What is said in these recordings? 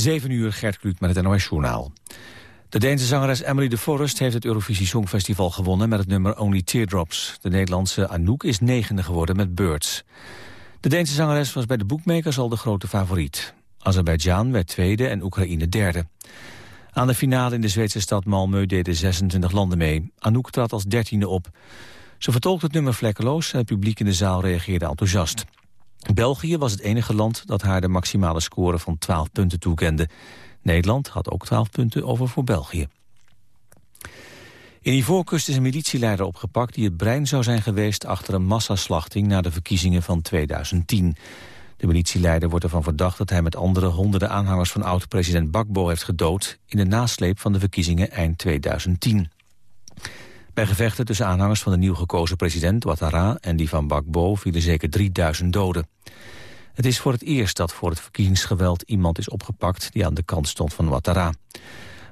7 uur, Gert Kluut met het NOS Journaal. De Deense zangeres Emily de Forest heeft het Eurovisie Songfestival gewonnen met het nummer Only Teardrops. De Nederlandse Anouk is negende geworden met Birds. De Deense zangeres was bij de boekmakers al de grote favoriet. Azerbeidzjan werd tweede en Oekraïne derde. Aan de finale in de Zweedse stad Malmö deden 26 landen mee. Anouk trad als dertiende op. Ze vertolkte het nummer vlekkeloos en het publiek in de zaal reageerde enthousiast. België was het enige land dat haar de maximale score van 12 punten toekende. Nederland had ook 12 punten over voor België. In Ivoorkust is een militieleider opgepakt die het brein zou zijn geweest achter een massaslachting na de verkiezingen van 2010. De militieleider wordt ervan verdacht dat hij met andere honderden aanhangers van oud-president Bakbo heeft gedood in de nasleep van de verkiezingen eind 2010. Bij gevechten tussen aanhangers van de nieuw gekozen president Ouattara en die van Bakbo vielen zeker 3000 doden. Het is voor het eerst dat voor het verkiezingsgeweld iemand is opgepakt die aan de kant stond van Ouattara.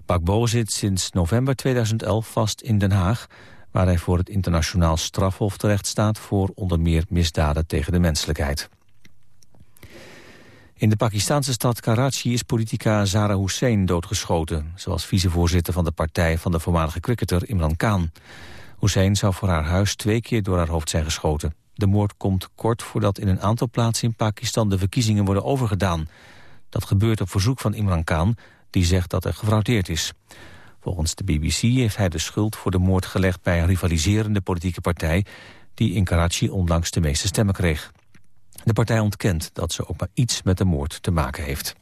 Bakbo zit sinds november 2011 vast in Den Haag, waar hij voor het internationaal strafhof terecht staat voor onder meer misdaden tegen de menselijkheid. In de Pakistanse stad Karachi is politica Zara Hussein doodgeschoten. zoals vicevoorzitter van de partij van de voormalige cricketer Imran Khan. Hussein zou voor haar huis twee keer door haar hoofd zijn geschoten. De moord komt kort voordat in een aantal plaatsen in Pakistan de verkiezingen worden overgedaan. Dat gebeurt op verzoek van Imran Khan, die zegt dat er gefraudeerd is. Volgens de BBC heeft hij de schuld voor de moord gelegd bij een rivaliserende politieke partij... die in Karachi onlangs de meeste stemmen kreeg. De partij ontkent dat ze ook maar iets met de moord te maken heeft.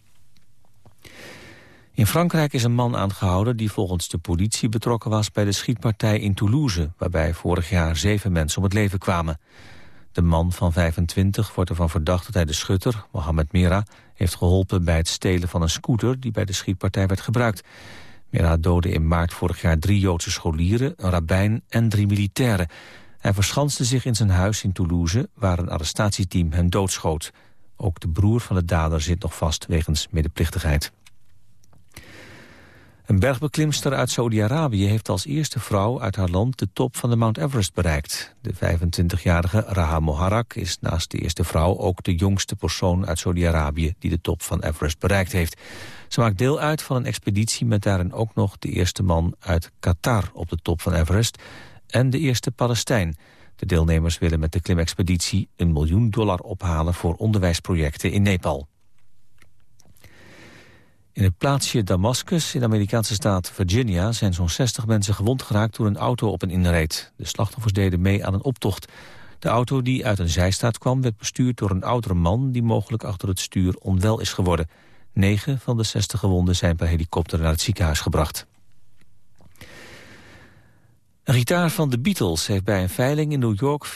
In Frankrijk is een man aangehouden die volgens de politie betrokken was bij de schietpartij in Toulouse, waarbij vorig jaar zeven mensen om het leven kwamen. De man van 25 wordt ervan verdacht dat hij de schutter, Mohamed Mira, heeft geholpen bij het stelen van een scooter die bij de schietpartij werd gebruikt. Mira doodde in maart vorig jaar drie Joodse scholieren, een rabbijn en drie militairen. Hij verschanste zich in zijn huis in Toulouse, waar een arrestatieteam hem doodschoot. Ook de broer van de dader zit nog vast wegens medeplichtigheid. Een bergbeklimster uit Saudi-Arabië heeft als eerste vrouw uit haar land de top van de Mount Everest bereikt. De 25-jarige Raha Moharak is naast de eerste vrouw ook de jongste persoon uit Saudi-Arabië die de top van Everest bereikt heeft. Ze maakt deel uit van een expeditie met daarin ook nog de eerste man uit Qatar op de top van Everest en de eerste Palestijn. De deelnemers willen met de klimexpeditie een miljoen dollar ophalen voor onderwijsprojecten in Nepal. In het plaatsje Damascus in de Amerikaanse staat Virginia zijn zo'n 60 mensen gewond geraakt toen een auto op een inreed. De slachtoffers deden mee aan een optocht. De auto die uit een zijstaat kwam werd bestuurd door een oudere man die mogelijk achter het stuur onwel is geworden. Negen van de 60 gewonden zijn per helikopter naar het ziekenhuis gebracht. Een gitaar van de Beatles heeft bij een veiling in New York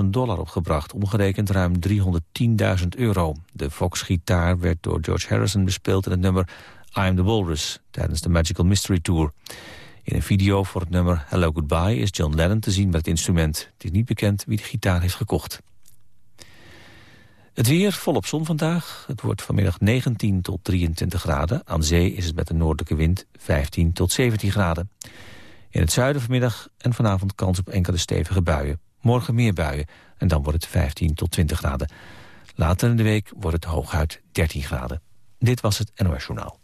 400.000 dollar opgebracht, omgerekend ruim 310.000 euro. De Fox-gitaar werd door George Harrison bespeeld in het nummer I'm the Walrus tijdens de Magical Mystery Tour. In een video voor het nummer Hello Goodbye is John Lennon te zien met het instrument. Het is niet bekend wie de gitaar heeft gekocht. Het weer volop zon vandaag. Het wordt vanmiddag 19 tot 23 graden. Aan zee is het met een noordelijke wind 15 tot 17 graden. In het zuiden vanmiddag en vanavond kans op enkele stevige buien. Morgen meer buien en dan wordt het 15 tot 20 graden. Later in de week wordt het hooguit 13 graden. Dit was het NOS Journaal.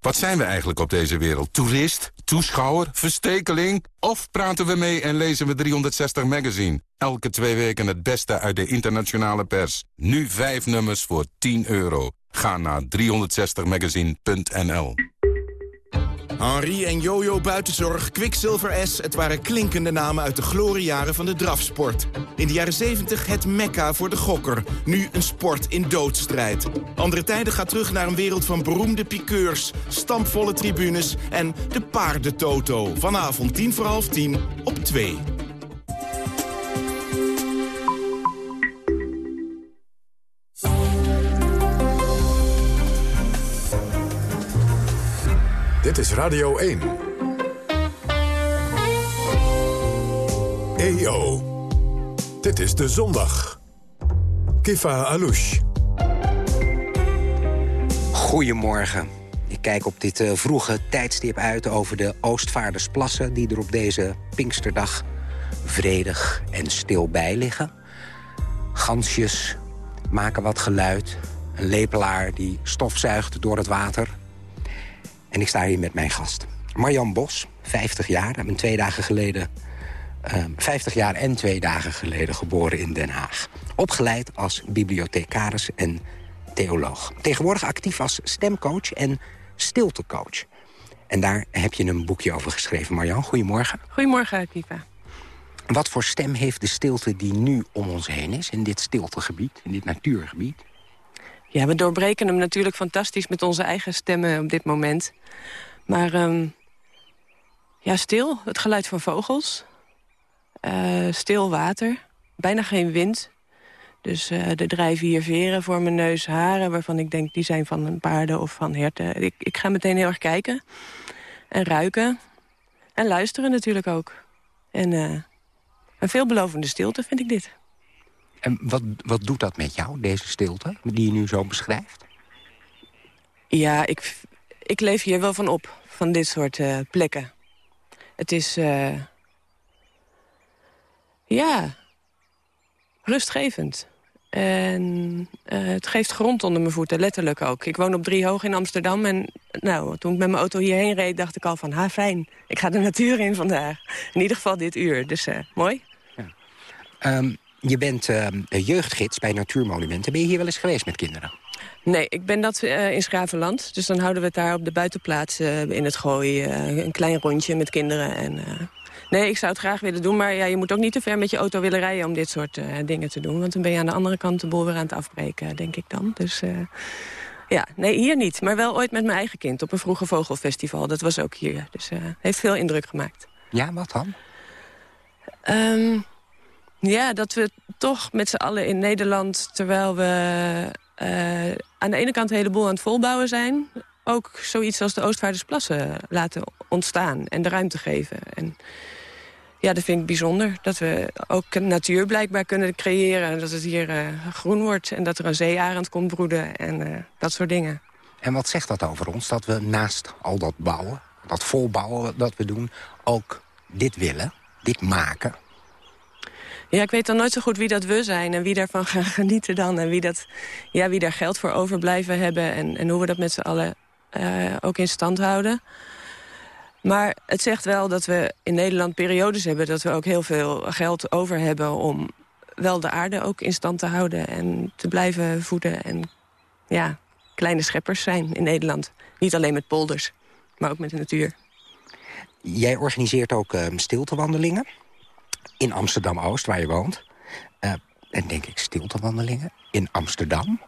Wat zijn we eigenlijk op deze wereld? Toerist? Toeschouwer? Verstekeling? Of praten we mee en lezen we 360 Magazine? Elke twee weken het beste uit de internationale pers. Nu vijf nummers voor 10 euro. Ga naar 360magazine.nl Henri en Jojo Buitenzorg, Quicksilver S... het waren klinkende namen uit de gloriejaren van de drafsport. In de jaren 70 het mekka voor de gokker. Nu een sport in doodstrijd. Andere tijden gaat terug naar een wereld van beroemde piqueurs... stampvolle tribunes en de paardentoto. Vanavond 10 voor half 10 op 2. Dit is Radio 1. EO. Dit is de zondag. Kifa Alouche. Goedemorgen. Ik kijk op dit uh, vroege tijdstip uit over de Oostvaardersplassen... die er op deze Pinksterdag vredig en stil bij liggen. Gansjes, maken wat geluid. Een lepelaar die stofzuigt door het water. En ik sta hier met mijn gast. Marjan Bos, 50 jaar. Ik ben twee dagen geleden... Uh, ehm, 50 jaar en twee dagen geleden geboren in Den Haag. Opgeleid als bibliothecaris en theoloog. Tegenwoordig actief als stemcoach en stiltecoach. En daar heb je een boekje over geschreven. Marjan, goedemorgen. Goedemorgen, Kiva. Wat voor stem heeft de stilte die nu om ons heen is... in dit stiltegebied, in dit natuurgebied? Ja, we doorbreken hem natuurlijk fantastisch met onze eigen stemmen op dit moment. Maar um, ja, stil, het geluid van vogels. Uh, stil water, bijna geen wind. Dus uh, er drijven hier veren voor mijn neus, haren... waarvan ik denk, die zijn van paarden of van herten. Ik, ik ga meteen heel erg kijken en ruiken. En luisteren natuurlijk ook. En uh, een veelbelovende stilte vind ik dit. En wat, wat doet dat met jou, deze stilte, die je nu zo beschrijft? Ja, ik, ik leef hier wel van op, van dit soort uh, plekken. Het is... Uh, ja, rustgevend. En uh, het geeft grond onder mijn voeten, letterlijk ook. Ik woon op Driehoog in Amsterdam. En nou, toen ik met mijn auto hierheen reed, dacht ik al van... ha, fijn, ik ga de natuur in vandaag. In ieder geval dit uur, dus uh, mooi. Ja. Um, je bent uh, jeugdgids bij Natuurmonumenten. Ben je hier wel eens geweest met kinderen? Nee, ik ben dat uh, in Schravenland. Dus dan houden we het daar op de buitenplaats uh, in het gooi. Uh, een klein rondje met kinderen. En, nee, ik zou het graag willen doen. Maar ja, je moet ook niet te ver met je auto willen rijden om dit soort dingen te doen. Want dan ben je aan de andere kant de boel weer aan het afbreken, denk ik dan. Dus ja, nee, hier niet. Maar wel ooit met mijn eigen kind op een vroege vogelfestival. Dat was ook hier. Dus heeft veel indruk gemaakt. Ja, wat dan? Um, ja, dat we toch met z'n allen in Nederland... terwijl we uh, aan de ene kant een heleboel aan het volbouwen zijn... ook zoiets als de Oostvaardersplassen laten ontstaan en de ruimte geven. En ja, dat vind ik bijzonder. Dat we ook natuur blijkbaar kunnen creëren. Dat het hier uh, groen wordt en dat er een zeearend komt broeden en uh, dat soort dingen. En wat zegt dat over ons? Dat we naast al dat bouwen, dat volbouwen dat we doen... ook dit willen, dit maken... Ja, ik weet dan nooit zo goed wie dat we zijn en wie daarvan gaan genieten dan. En wie, dat, ja, wie daar geld voor overblijven hebben en, en hoe we dat met z'n allen uh, ook in stand houden. Maar het zegt wel dat we in Nederland periodes hebben... dat we ook heel veel geld over hebben om wel de aarde ook in stand te houden... en te blijven voeden en ja, kleine scheppers zijn in Nederland. Niet alleen met polders, maar ook met de natuur. Jij organiseert ook uh, stiltewandelingen in Amsterdam-Oost, waar je woont. Uh, en denk ik stiltewandelingen in Amsterdam.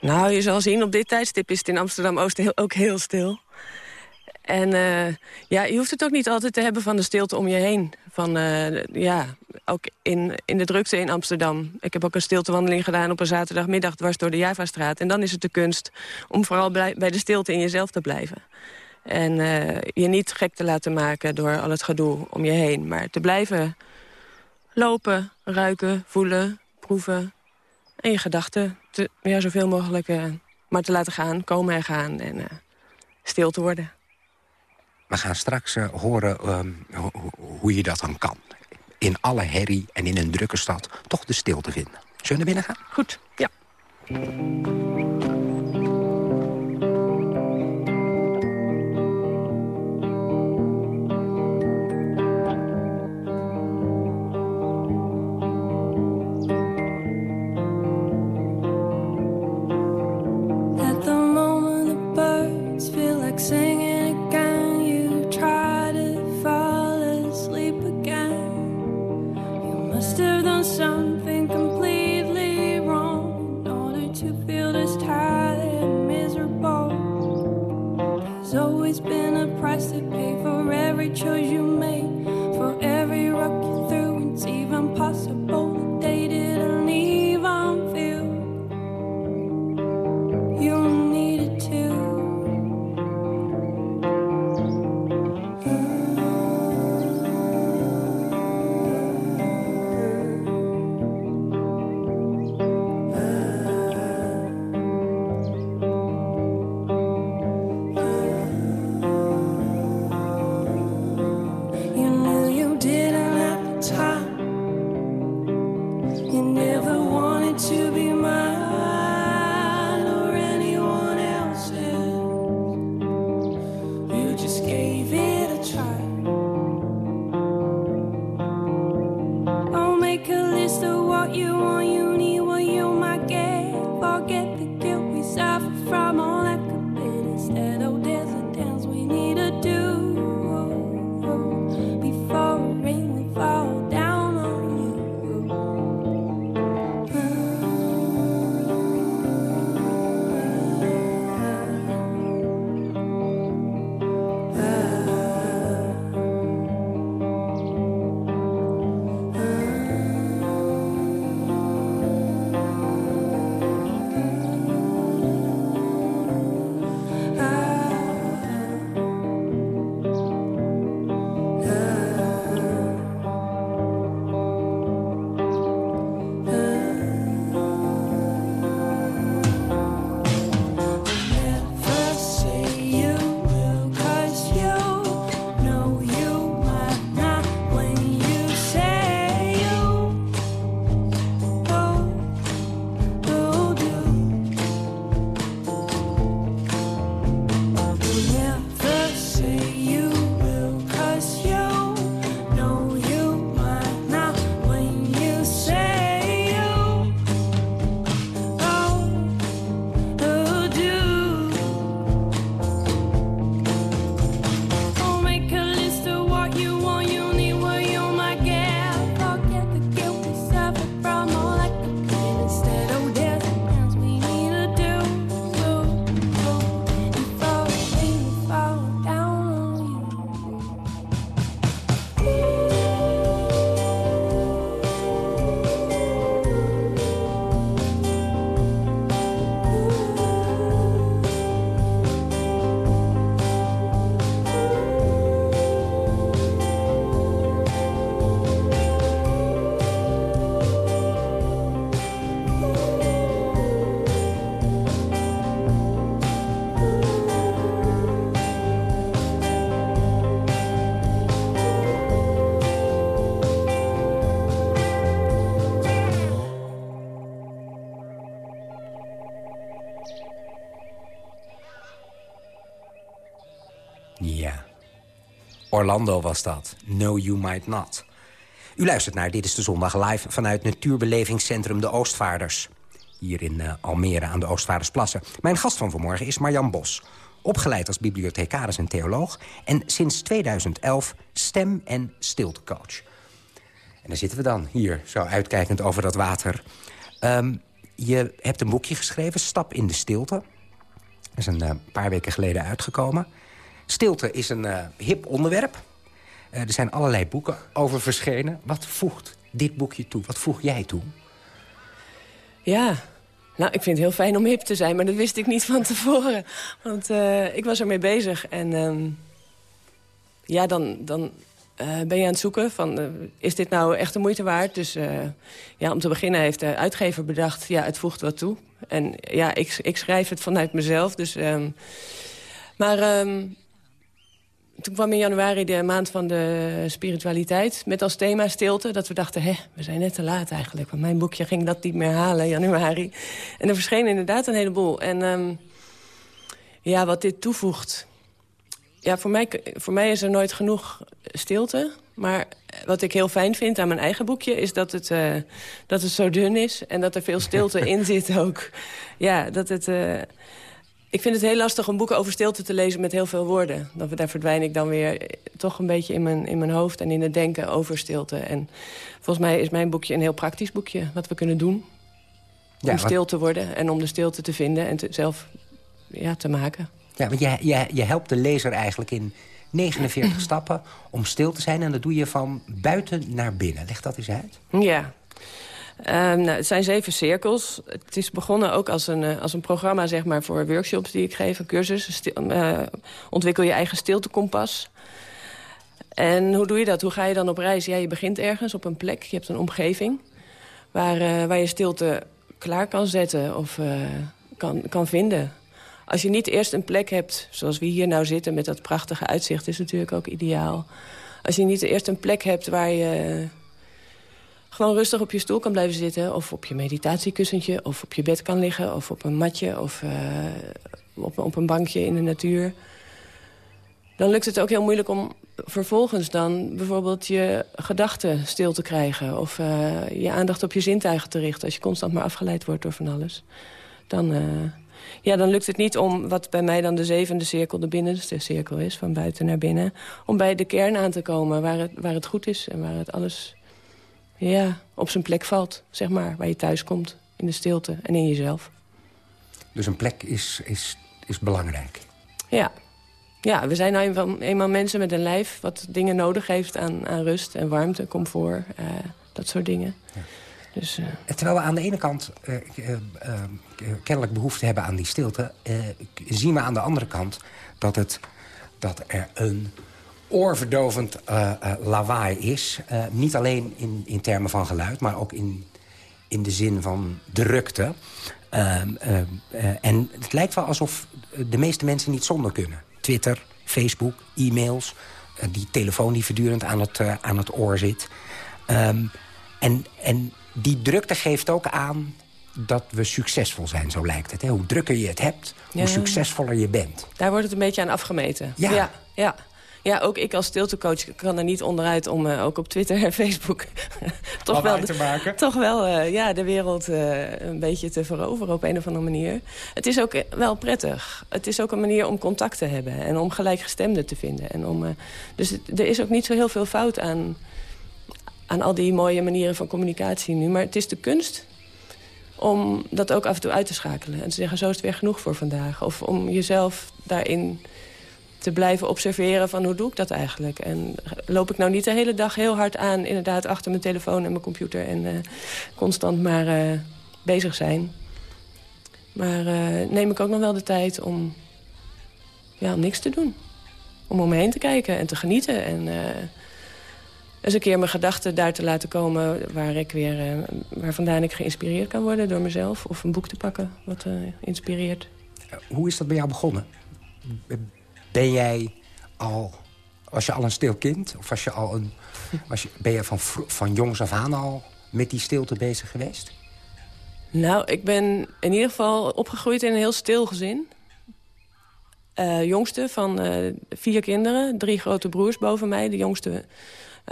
Nou, je zal zien, op dit tijdstip is het in Amsterdam-Oost ook heel stil. En uh, ja, je hoeft het ook niet altijd te hebben van de stilte om je heen. Van, uh, ja, ook in, in de drukte in Amsterdam. Ik heb ook een stiltewandeling gedaan op een zaterdagmiddag... dwars door de Javastraat. En dan is het de kunst om vooral bij de stilte in jezelf te blijven. En uh, je niet gek te laten maken door al het gedoe om je heen. Maar te blijven lopen, ruiken, voelen, proeven. En je gedachten ja, zoveel mogelijk uh, maar te laten gaan, komen en gaan. En uh, stil te worden. We gaan straks horen um, hoe je dat dan kan. In alle herrie en in een drukke stad toch de stilte vinden. Zullen we naar binnen gaan? Goed, ja. price to pay for every choice you make. Orlando was dat. No, you might not. U luistert naar Dit is de Zondag live vanuit Natuurbelevingscentrum De Oostvaarders. Hier in uh, Almere aan de Oostvaardersplassen. Mijn gast van vanmorgen is Marjan Bos. Opgeleid als bibliothecaris en theoloog. En sinds 2011 stem- en stiltecoach. En daar zitten we dan, hier, zo uitkijkend over dat water. Um, je hebt een boekje geschreven, Stap in de Stilte. Dat is een uh, paar weken geleden uitgekomen. Stilte is een uh, hip onderwerp. Uh, er zijn allerlei boeken over verschenen. Wat voegt dit boekje toe? Wat voeg jij toe? Ja, nou, ik vind het heel fijn om hip te zijn, maar dat wist ik niet van tevoren. Want ik was ermee bezig en um, ja, dan, dan ben je aan het zoeken van, is dit nou echt de moeite waard? Dus ja, om te beginnen heeft de uitgever bedacht, ja, het voegt wat toe. En ja, ik, ik schrijf het vanuit mezelf. Dus, um, maar um, toen kwam in januari de maand van de spiritualiteit... met als thema stilte, dat we dachten, hè, we zijn net te laat eigenlijk. Want mijn boekje ging dat niet meer halen, januari. En er verscheen inderdaad een heleboel. En um, ja, wat dit toevoegt ja, voor mij, voor mij is er nooit genoeg stilte. Maar wat ik heel fijn vind aan mijn eigen boekje... is dat het, uh, dat het zo dun is en dat er veel stilte in zit ook. Ja, dat het... Uh, ik vind het heel lastig om boeken over stilte te lezen met heel veel woorden. Dat, daar verdwijn ik dan weer toch een beetje in mijn, in mijn hoofd... en in het denken over stilte. En volgens mij is mijn boekje een heel praktisch boekje... wat we kunnen doen om ja, stil te worden en om de stilte te vinden... en te, zelf ja, te maken. Ja, want je, je, je helpt de lezer eigenlijk in 49 stappen om stil te zijn. En dat doe je van buiten naar binnen. Leg dat eens uit. Ja. Um, nou, het zijn zeven cirkels. Het is begonnen ook als een, uh, als een programma zeg maar, voor workshops die ik geef. Een cursus. Uh, ontwikkel je eigen stiltekompas. En hoe doe je dat? Hoe ga je dan op reis? Ja, je begint ergens op een plek. Je hebt een omgeving waar, uh, waar je stilte klaar kan zetten of kan, kan vinden. Als je niet eerst een plek hebt, zoals we hier nou zitten... met dat prachtige uitzicht, is natuurlijk ook ideaal. Als je niet eerst een plek hebt waar je gewoon rustig op je stoel kan blijven zitten... of op je meditatiekussentje, of op je bed kan liggen... of op een matje, of uh, op, op een bankje in de natuur... dan lukt het ook heel moeilijk om vervolgens dan bijvoorbeeld je gedachten stil te krijgen... of uh, je aandacht op je zintuigen te richten... als je constant maar afgeleid wordt door van alles. Dan... Uh, ja, dan lukt het niet om, wat bij mij dan de zevende cirkel... de binnenste cirkel is, van buiten naar binnen... om bij de kern aan te komen waar het, waar het goed is... en waar het alles ja, op zijn plek valt, zeg maar. Waar je thuis komt, in de stilte en in jezelf. Dus een plek is, is, is belangrijk? Ja. Ja, we zijn nou eenmaal, eenmaal mensen met een lijf... wat dingen nodig heeft aan, aan rust en warmte, comfort, uh, dat soort dingen. Ja. Dus, uh... Terwijl we aan de ene kant uh, uh, kennelijk behoefte hebben aan die stilte... zien we aan de andere kant dat, het, dat er een oorverdovend lawaai is. niet alleen in, in termen van geluid, maar ook in, in de zin van drukte. Ehm, en het lijkt wel alsof de meeste mensen niet zonder kunnen. Twitter, Facebook, e-mails, die telefoon die voortdurend aan het, aan het oor zit... Um, en, en die drukte geeft ook aan dat we succesvol zijn, zo lijkt het. Hè? Hoe drukker je het hebt, hoe succesvoller je bent. Daar wordt het een beetje aan afgemeten. Ja. ja, ja. Ja, ook ik als stiltecoach kan er niet onderuit om uh, ook op Twitter en Facebook... toch, wel te maken. toch wel uh, ja, de wereld uh, een beetje te veroveren op een of andere manier. Het is ook wel prettig. Het is ook een manier om contact te hebben en om gelijkgestemden te vinden. En om, dus het, er is ook niet zo heel veel fout aan aan al die mooie manieren van communicatie nu. Maar het is de kunst om dat ook af en toe uit te schakelen. En te zeggen, zo is het weer genoeg voor vandaag. Of om jezelf daarin te blijven observeren van hoe doe ik dat eigenlijk. En loop ik nou niet de hele dag heel hard aan... inderdaad achter mijn telefoon en mijn computer... en uh, constant maar uh, bezig zijn. Maar uh, neem ik ook nog wel de tijd om, ja, om niks te doen. Om om me heen te kijken en te genieten en eens een keer mijn gedachten daar te laten komen... waar, ik weer, waar vandaan ik geïnspireerd kan worden door mezelf. Of een boek te pakken wat inspireert. Hoe is dat bij jou begonnen? Ben jij al... Was je al een stil kind? Of was je al een, was je, ben je van, van jongs af aan al met die stilte bezig geweest? Nou, ik ben in ieder geval opgegroeid in een heel stil gezin. Uh, jongste van uh, vier kinderen. Drie grote broers boven mij. De jongste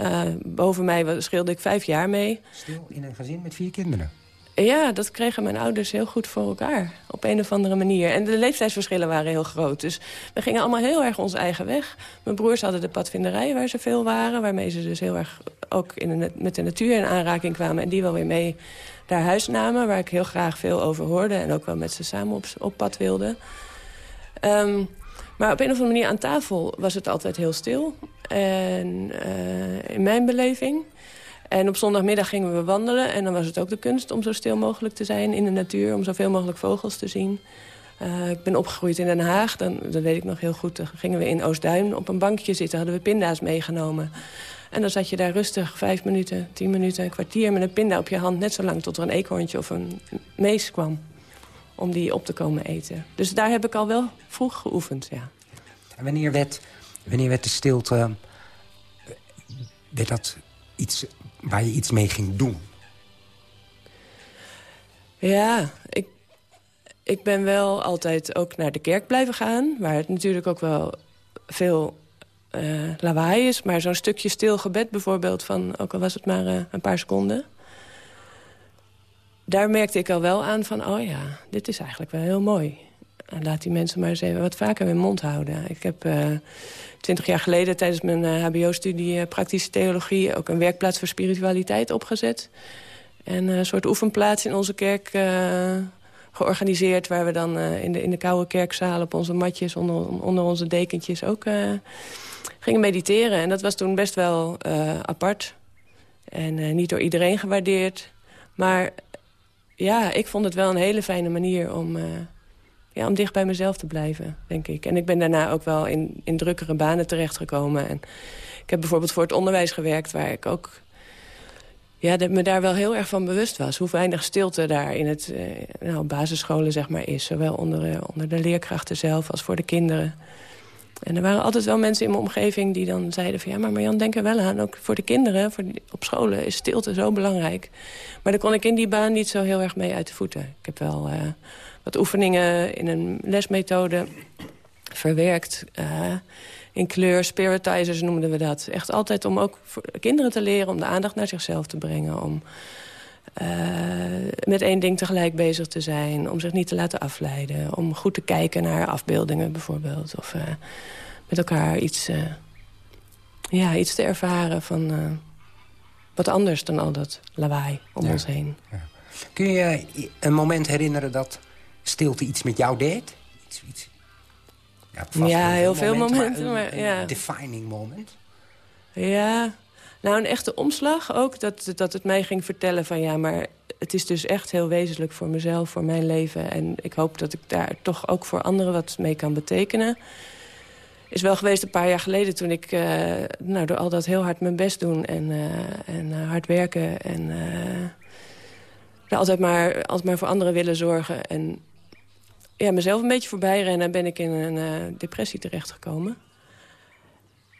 uh, boven mij scheelde ik vijf jaar mee. Stil in een gezin met vier kinderen? Ja, dat kregen mijn ouders heel goed voor elkaar. Op een of andere manier. En de leeftijdsverschillen waren heel groot. Dus we gingen allemaal heel erg onze eigen weg. Mijn broers hadden de padvinderij waar ze veel waren. Waarmee ze dus heel erg ook in met de natuur in aanraking kwamen. En die wel weer mee naar huis namen. Waar ik heel graag veel over hoorde. En ook wel met ze samen op, pad wilde. Um, maar op een of andere manier aan tafel was het altijd heel stil. En uh, in mijn beleving. En op zondagmiddag gingen we wandelen. En dan was het ook de kunst om zo stil mogelijk te zijn in de natuur. Om zoveel mogelijk vogels te zien. Uh, ik ben opgegroeid in Den Haag. Dan, dat weet ik nog heel goed. Dan gingen we in Oostduin op een bankje zitten. Hadden we pinda's meegenomen. En dan zat je daar rustig vijf minuten, tien minuten, een kwartier... met een pinda op je hand. Net zo lang tot er een eekhoorntje of een mees kwam om die op te komen eten. Dus daar heb ik al wel vroeg geoefend, ja. En wanneer werd, wanneer werd de stilte... werd dat iets waar je iets mee ging doen? Ja, ik, ik ben wel altijd ook naar de kerk blijven gaan... waar het natuurlijk ook wel veel uh, lawaai is. Maar zo'n stukje stil gebed bijvoorbeeld... van ook al was het maar uh, een paar seconden daar merkte ik al wel aan van, oh ja, dit is eigenlijk wel heel mooi. Laat die mensen maar eens even wat vaker hun mond houden. Ik heb uh, twintig jaar geleden tijdens mijn hbo-studie uh, praktische theologie... ook een werkplaats voor spiritualiteit opgezet. En een soort oefenplaats in onze kerk georganiseerd... waar we dan in, de, in de koude kerkzaal op onze matjes, onder, onder onze dekentjes ook gingen mediteren. En dat was toen best wel apart. En niet door iedereen gewaardeerd. Maar ja, ik vond het wel een hele fijne manier om, ja, om dicht bij mezelf te blijven, denk ik. En ik ben daarna ook wel in, in drukkere banen terechtgekomen. En ik heb bijvoorbeeld voor het onderwijs gewerkt... waar ik ook ja, dat me daar wel heel erg van bewust was. Hoe weinig stilte daar in het uh, nou, basisscholen zeg maar, is. Zowel onder, uh, onder de leerkrachten zelf als voor de kinderen. En er waren altijd wel mensen in mijn omgeving die dan zeiden van... ja, maar Marjan, denk er wel aan. Ook voor de kinderen, voor op scholen is stilte zo belangrijk. Maar daar kon ik in die baan niet zo heel erg mee uit de voeten. Ik heb wel uh, wat oefeningen in een lesmethode verwerkt... Uh, in kleur, spiritizers noemden we dat. Echt altijd om ook voor kinderen te leren om de aandacht naar zichzelf te brengen. Om uh, met één ding tegelijk bezig te zijn. Om zich niet te laten afleiden. Om goed te kijken naar afbeeldingen bijvoorbeeld. Of uh, met elkaar iets, ja, iets te ervaren van wat anders dan al dat lawaai om ons heen. Ja. Kun je een moment herinneren dat stilte iets met jou deed? Iets, iets... Ja, ja heel veel momenten. Maar, ja. Een defining moment? Ja, nou, een echte omslag ook. Dat, dat het mij ging vertellen van ja, maar het is dus echt heel wezenlijk voor mezelf, voor mijn leven. En ik hoop dat ik daar toch ook voor anderen wat mee kan betekenen. Is wel geweest een paar jaar geleden toen ik uh, nou, door al dat heel hard mijn best doen en, uh, en uh, hard werken en altijd, maar, altijd maar voor anderen willen zorgen. En ja, mezelf een beetje voorbij rennen ben ik in een depressie terechtgekomen.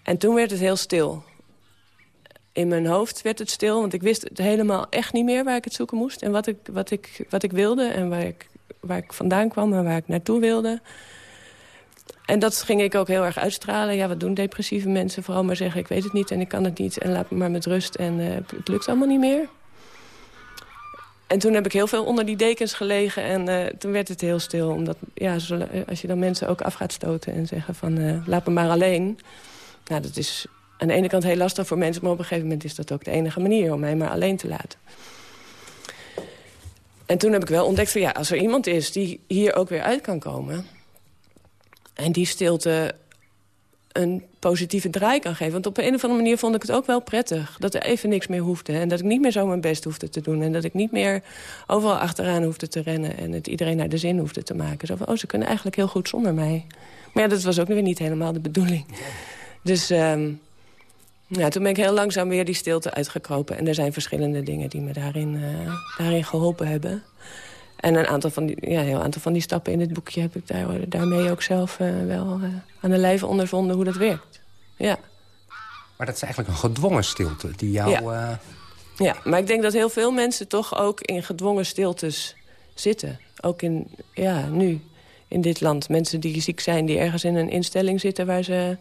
En toen werd het heel stil in mijn hoofd werd het stil. Want ik wist het helemaal echt niet meer waar ik het zoeken moest. En wat ik, wat ik, wat ik wilde en waar ik, waar ik vandaan kwam en waar ik naartoe wilde. En dat ging ik ook heel erg uitstralen. Ja, wat doen depressieve mensen? Vooral maar zeggen, ik weet het niet en ik kan het niet. En laat me maar met rust en uh, het lukt allemaal niet meer. En toen heb ik heel veel onder die dekens gelegen. En uh, toen werd het heel stil. Omdat ja, als je dan mensen ook af gaat stoten en zeggen van... Uh, laat me maar alleen. Nou, dat is aan de ene kant heel lastig voor mensen... maar op een gegeven moment is dat ook de enige manier om mij maar alleen te laten. En toen heb ik wel ontdekt van ja, als er iemand is die hier ook weer uit kan komen... en die stilte een positieve draai kan geven. Want op een of andere manier vond ik het ook wel prettig... dat er even niks meer hoefde en dat ik niet meer zo mijn best hoefde te doen... en dat ik niet meer overal achteraan hoefde te rennen... en het iedereen naar de zin hoefde te maken. Zo van, oh, ze kunnen eigenlijk heel goed zonder mij. Maar ja, dat was ook weer niet helemaal de bedoeling. Dus... Um, ja, toen ben ik heel langzaam weer die stilte uitgekropen. En er zijn verschillende dingen die me daarin, uh, daarin geholpen hebben. En een aantal van die, ja, een heel aantal van die stappen in het boekje heb ik daar, daarmee ook zelf uh, wel uh, aan de lijve ondervonden hoe dat werkt. Ja. Maar dat is eigenlijk een gedwongen stilte die jou... Ja. ja, maar ik denk dat heel veel mensen toch ook in gedwongen stiltes zitten. Ook in, ja, nu in dit land. Mensen die ziek zijn, die ergens in een instelling zitten... waar ze,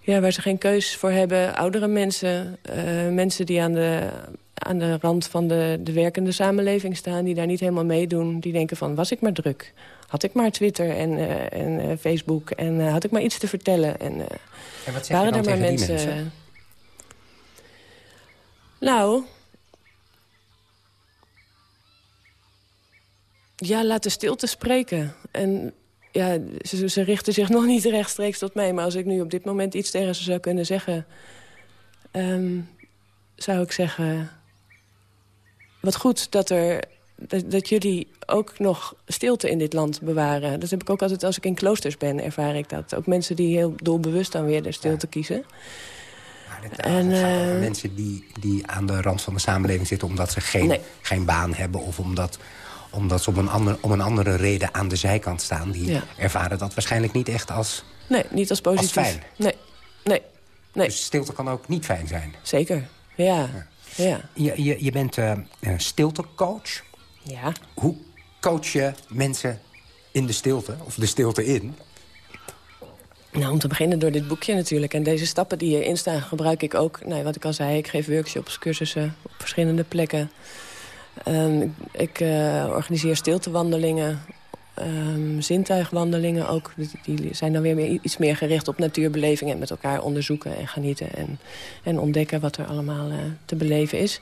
ja, waar ze geen keus voor hebben. Oudere mensen, uh, mensen die aan de, aan de rand van de, de werkende samenleving staan... die daar niet helemaal meedoen. Die denken van, was ik maar druk? Had ik maar Twitter en, uh, en uh, Facebook en had ik maar iets te vertellen? En, en wat waren er maar mensen, mensen? Nou, ja, laat de stilte spreken. En ja, ze, ze, richten zich nog niet rechtstreeks tot mij. Maar als ik nu op dit moment iets tegen ze zou kunnen zeggen... Um, zou ik zeggen... Wat goed dat, er, dat, dat, jullie ook nog stilte in dit land bewaren. Dat heb ik ook altijd als ik in kloosters ben, ervaar ik dat. Ook mensen die heel doelbewust dan weer de stilte ja. kiezen. En, uh, mensen die, die aan de rand van de samenleving zitten... omdat ze geen, nee. geen baan hebben of omdat omdat ze om een, ander, om een andere reden aan de zijkant staan... die ja. ervaren dat waarschijnlijk niet echt als, nee, niet als positief. Als fijn. Nee, nee, nee. Dus stilte kan ook niet fijn zijn. Zeker, ja. ja. ja. Je, je, je bent uh, stiltecoach. Ja. Hoe coach je mensen in de stilte, of de stilte in... Nou, om te beginnen door dit boekje natuurlijk. En deze stappen die hierin staan gebruik ik ook. Nou, wat ik al zei, ik geef workshops, cursussen op verschillende plekken. Um, ik uh, organiseer stiltewandelingen, um, zintuigwandelingen ook. Die zijn dan weer meer, iets meer gericht op natuurbeleving... en met elkaar onderzoeken en genieten en, en ontdekken wat er allemaal uh, te beleven is.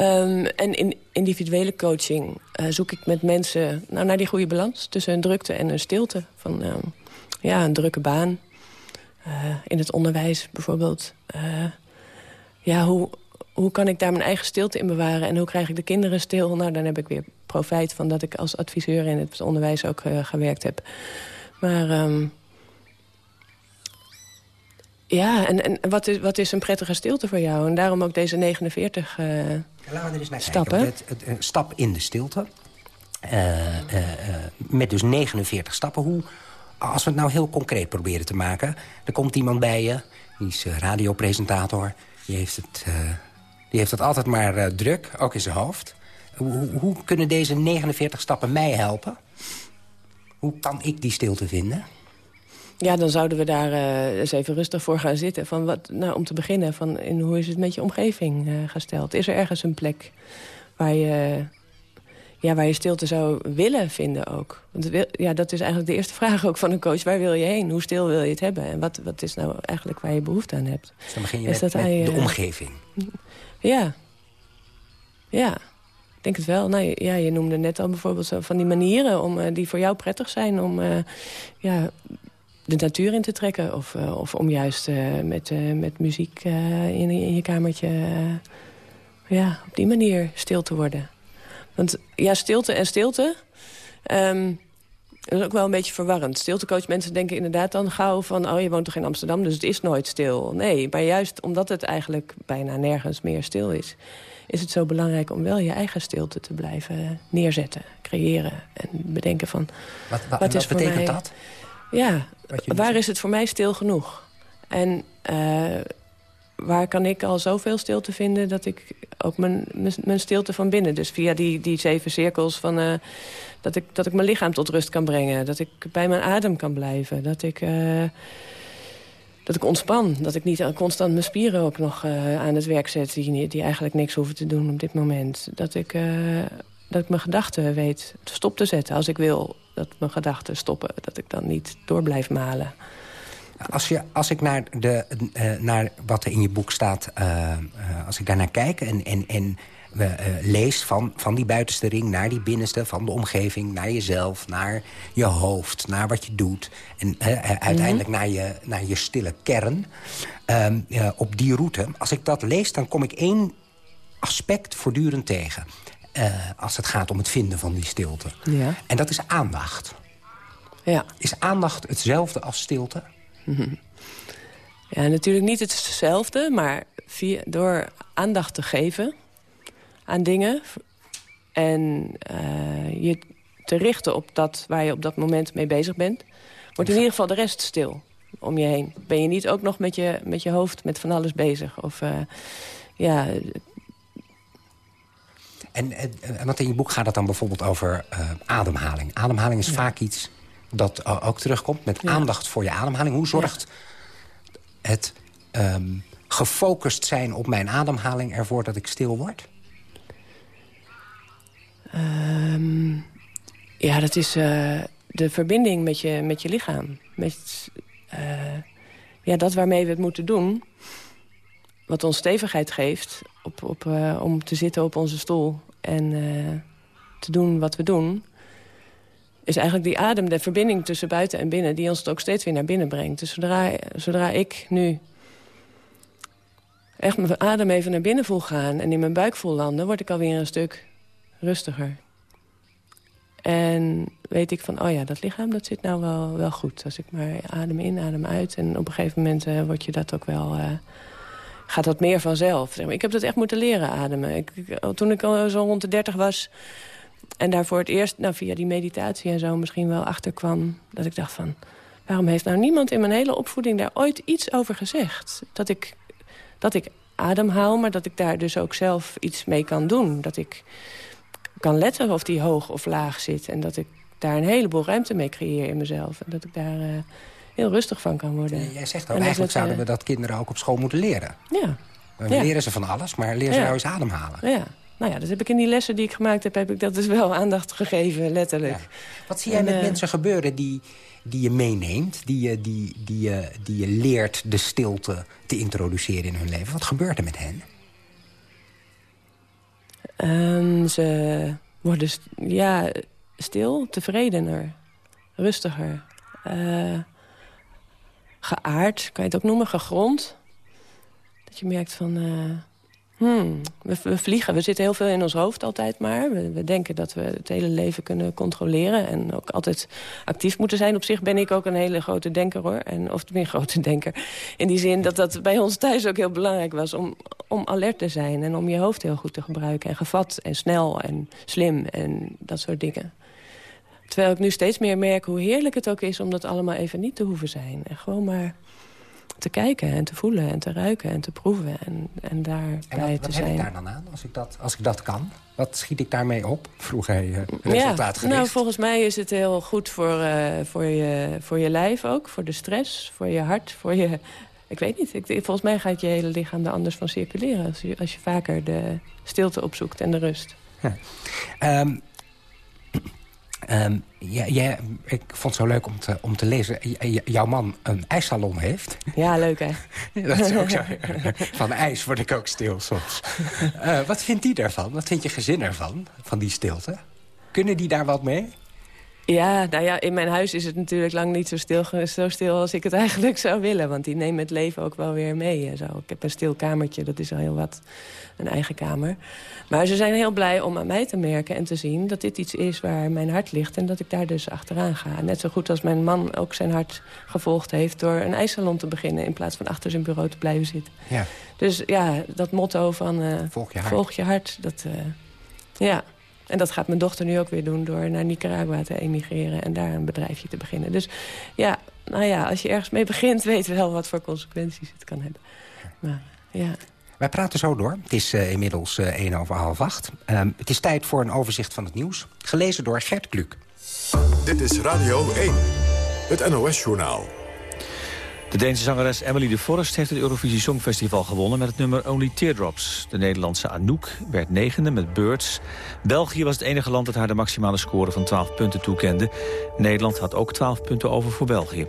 Um, en in individuele coaching uh, zoek ik met mensen nou, naar die goede balans... tussen een drukte en een stilte. Van ja, een drukke baan, in het onderwijs bijvoorbeeld... ja, hoe, hoe kan ik daar mijn eigen stilte in bewaren... en hoe krijg ik de kinderen stil? Nou, dan heb ik weer profijt van dat ik als adviseur in het onderwijs ook uh, gewerkt heb. Maar um, ja, en, en wat, is, wat is een prettige stilte voor jou? En daarom ook deze 49 uh, Laten we er eens naar stappen. Het, het, het, stap in de stilte. Uh, met dus 49 stappen. Hoe, als we het nou heel concreet proberen te maken... er komt iemand bij je, die is radiopresentator... die heeft het die heeft het altijd maar uh, druk, ook in zijn hoofd. Hoe, hoe, kunnen deze 49 stappen mij helpen? Hoe kan ik die stilte vinden? Ja, dan zouden we daar uh, eens even rustig voor gaan zitten. Van wat, nou, om te beginnen, van in, hoe is het met je omgeving uh, gesteld? Is er ergens een plek waar je, ja, waar je stilte zou willen vinden ook? Want ja, dat is eigenlijk de eerste vraag ook van een coach. Waar wil je heen? Hoe stil wil je het hebben? En wat, wat is nou eigenlijk waar je behoefte aan hebt? Dus dan begin je is met, met je, de omgeving. Ja. Ja, ik denk het wel. Nou, ja, je noemde net al bijvoorbeeld van die manieren... Om, uh, die voor jou prettig zijn om uh, ja, de natuur in te trekken. Of, uh, of om juist met, met muziek in, in, je kamertje... ja, op die manier stil te worden. Want ja, stilte en stilte... Um, dat is ook wel een beetje verwarrend. Stiltecoach mensen denken inderdaad dan gauw van... oh, je woont toch in Amsterdam, dus het is nooit stil. Nee, maar juist omdat het eigenlijk bijna nergens meer stil is... is het zo belangrijk om wel je eigen stilte te blijven neerzetten, creëren... en bedenken van... Wat, wat, wat, is betekent mij, dat? Ja, waar is het voor mij stil genoeg? En uh, waar kan ik al zoveel stilte vinden... dat ik ook mijn, mijn, stilte van binnen... dus via die, die zeven cirkels van... Uh, dat, ik, dat ik mijn lichaam tot rust kan brengen. Dat ik bij mijn adem kan blijven. Dat ik, uh, dat ik ontspan. Dat ik niet constant mijn spieren ook nog uh, aan het werk zet... Die, die eigenlijk niks hoeven te doen op dit moment. Dat ik, dat ik mijn gedachten weet stop te zetten als ik wil... dat mijn gedachten stoppen. Dat ik dan niet door blijf malen. Als, je, als ik naar, de, uh, naar wat er in je boek staat, als ik daar naar kijk en, en, en lees van, van die buitenste ring naar die binnenste, van de omgeving, naar jezelf, naar je hoofd, naar wat je doet. En uiteindelijk mm -hmm. naar, je, naar je stille kern. Ehm, op die route, als ik dat lees, dan kom ik één aspect voortdurend tegen. als het gaat om het vinden van die stilte. Ja. En dat is aandacht. Ja. Is aandacht hetzelfde als stilte? Ja, natuurlijk niet hetzelfde, maar via, door aandacht te geven aan dingen... en uh, je te richten op dat waar je op dat moment mee bezig bent... wordt in ieder geval de rest stil om je heen. Ben je niet ook nog met je, met je hoofd met van alles bezig? Of, uh, ja... En, en, want in je boek gaat het dan bijvoorbeeld over uh, ademhaling. Ademhaling is ja. vaak iets dat ook terugkomt. Met aandacht voor je ademhaling. Hoe zorgt het ehm, gefocust zijn op mijn ademhaling ervoor dat ik stil word? Ehm, ja, dat is uh, de verbinding met je, met je lichaam. Met, uh, ja, dat waarmee we het moeten doen. Wat ons stevigheid geeft op, op, uh, om te zitten op onze stoel. En te doen wat we doen. Is eigenlijk die adem, de verbinding tussen buiten en binnen... die ons het ook steeds weer naar binnen brengt. Dus zodra, zodra ik nu echt mijn adem even naar binnen voel gaan... en in mijn buik voel landen, word ik alweer een stuk rustiger. En weet ik van, oh ja, dat lichaam dat zit nou wel, wel goed. Als ik maar adem in, adem uit. En op een gegeven moment uh, word je dat ook wel... Uh, gaat dat meer vanzelf. Ik heb dat echt moeten leren ademen. Ik, toen ik zo rond de dertig was... en daar voor het eerst nou, via die meditatie en zo misschien wel achterkwam... dat ik dacht van, waarom heeft nou niemand in mijn hele opvoeding... daar ooit iets over gezegd? Dat ik, dat ik ademhaal, maar dat ik daar dus ook zelf iets mee kan doen. Dat ik kan letten of die hoog of laag zit. En dat ik daar een heleboel ruimte mee creëer in mezelf. En dat ik daar uh, heel rustig van kan worden. Jij zegt ook, eigenlijk zouden we dat kinderen ook op school moeten leren. Ja. We leren ze van alles, maar leren ze nou eens ademhalen. Ja. Nou ja, dat heb ik in die lessen die ik gemaakt heb... heb ik dat dus wel aandacht gegeven, letterlijk. Wat zie jij en, met uh, mensen gebeuren die, die je meeneemt... Die je, die, die, die, die je leert de stilte te introduceren in hun leven? Wat gebeurt er met hen? Um, ze worden ja, stil, tevredener, rustiger. Uh, geaard, kan je het ook noemen, gegrond. Dat je merkt van... Uh, Hmm, we, vliegen, we zitten heel veel in ons hoofd altijd maar. We, denken dat we het hele leven kunnen controleren... en ook altijd actief moeten zijn. Op zich ben ik ook een hele grote denker, hoor. En, of een grote denker. In die zin dat dat bij ons thuis ook heel belangrijk was... om, om alert te zijn en om je hoofd heel goed te gebruiken. En gevat en snel en slim en dat soort dingen. Terwijl ik nu steeds meer merk hoe heerlijk het ook is... om dat allemaal even niet te hoeven zijn. En gewoon maar te kijken en te voelen en te ruiken en te proeven en, en daarbij te zijn. Wat heb ik daar dan aan als ik, dat, als ik dat kan? Wat schiet ik daarmee op? Vroeg hij uh, resultaatgericht. Ja, nou, volgens mij is het heel goed voor, uh, voor, je, voor je lijf ook. Voor de stress, voor je hart, voor je... Ik weet niet. Ik, volgens mij gaat je hele lichaam er anders van circuleren... als je, als je vaker de stilte opzoekt en de rust. Ja. Um, Um, ja, ja, ik vond het zo leuk om te, om te lezen. jouw man een ijssalon heeft. Ja, leuk hè? dat is ook zo. Van ijs word ik ook stil soms. Uh, wat vindt die daarvan? Wat vindt je gezin ervan? Van die stilte? Kunnen die daar wat mee? Ja, nou ja, in mijn huis is het natuurlijk lang niet zo stil, zo stil als ik het eigenlijk zou willen. Want die nemen het leven ook wel weer mee. En zo. Ik heb een stil kamertje, dat is al heel wat een eigen kamer. Maar ze zijn heel blij om aan mij te merken en te zien... dat dit iets is waar mijn hart ligt en dat ik daar dus achteraan ga. Net zo goed als mijn man ook zijn hart gevolgd heeft... door een ijssalon te beginnen in plaats van achter zijn bureau te blijven zitten. Ja. Dus ja, dat motto van uh, volg, je hart. volg je hart, dat... Uh, ja, en dat gaat mijn dochter nu ook weer doen door naar Nicaragua te emigreren... en daar een bedrijfje te beginnen. Dus ja, nou ja, als je ergens mee begint... weet je wel wat voor consequenties het kan hebben. Maar, ja. Wij praten zo door. Het is uh, inmiddels uh, 1 over half acht. Uh, het is tijd voor een overzicht van het nieuws. Gelezen door Gert Kluk. Dit is Radio 1, het NOS-journaal. De Deense zangeres Emily de Forest heeft het Eurovisie Songfestival gewonnen met het nummer Only Teardrops. De Nederlandse Anouk werd negende met Birds. België was het enige land dat haar de maximale score van 12 punten toekende. Nederland had ook 12 punten over voor België.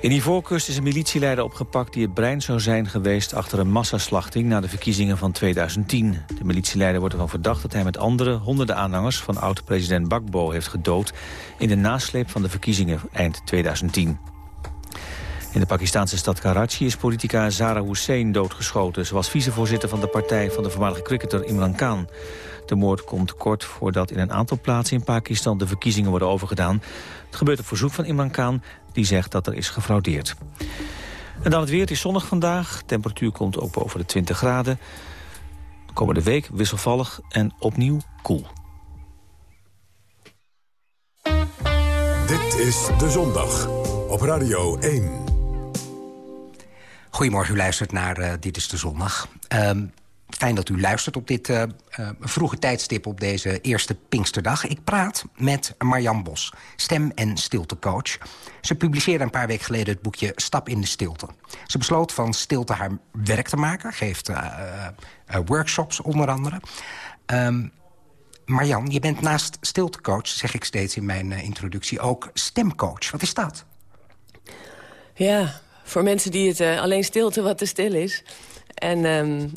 In Ivoorkust is een militieleider opgepakt die het brein zou zijn geweest achter een massaslachting na de verkiezingen van 2010. De militieleider wordt ervan verdacht dat hij met andere honderden aanhangers van oud-president Bakbo heeft gedood in de nasleep van de verkiezingen eind 2010. In de Pakistanse stad Karachi is politica Zara Hussein doodgeschoten. Was vicevoorzitter van de partij van de voormalige cricketer Imran Khan. De moord komt kort voordat in een aantal plaatsen in Pakistan de verkiezingen worden overgedaan. Het gebeurt op verzoek van Imran Khan, die zegt dat er is gefraudeerd. En dan het weer. Het is zonnig vandaag. temperatuur komt ook boven de 20 graden. De komende week wisselvallig en opnieuw koel. Dit is De Zondag op Radio 1. Goedemorgen, u luistert naar uh, Dit is de Zondag. Um, Fijn dat u luistert op dit uh, uh, vroege tijdstip op deze eerste Pinksterdag. Ik praat met Marjan Bos, stem- en stiltecoach. Ze publiceerde een paar weken geleden het boekje Stap in de Stilte. Ze besloot van stilte haar werk te maken. Geeft workshops onder andere. Um, Marjan, je bent naast stiltecoach, zeg ik steeds in mijn introductie... ook stemcoach. Wat is dat? Ja, voor mensen die het alleen stilte wat te stil is... En um,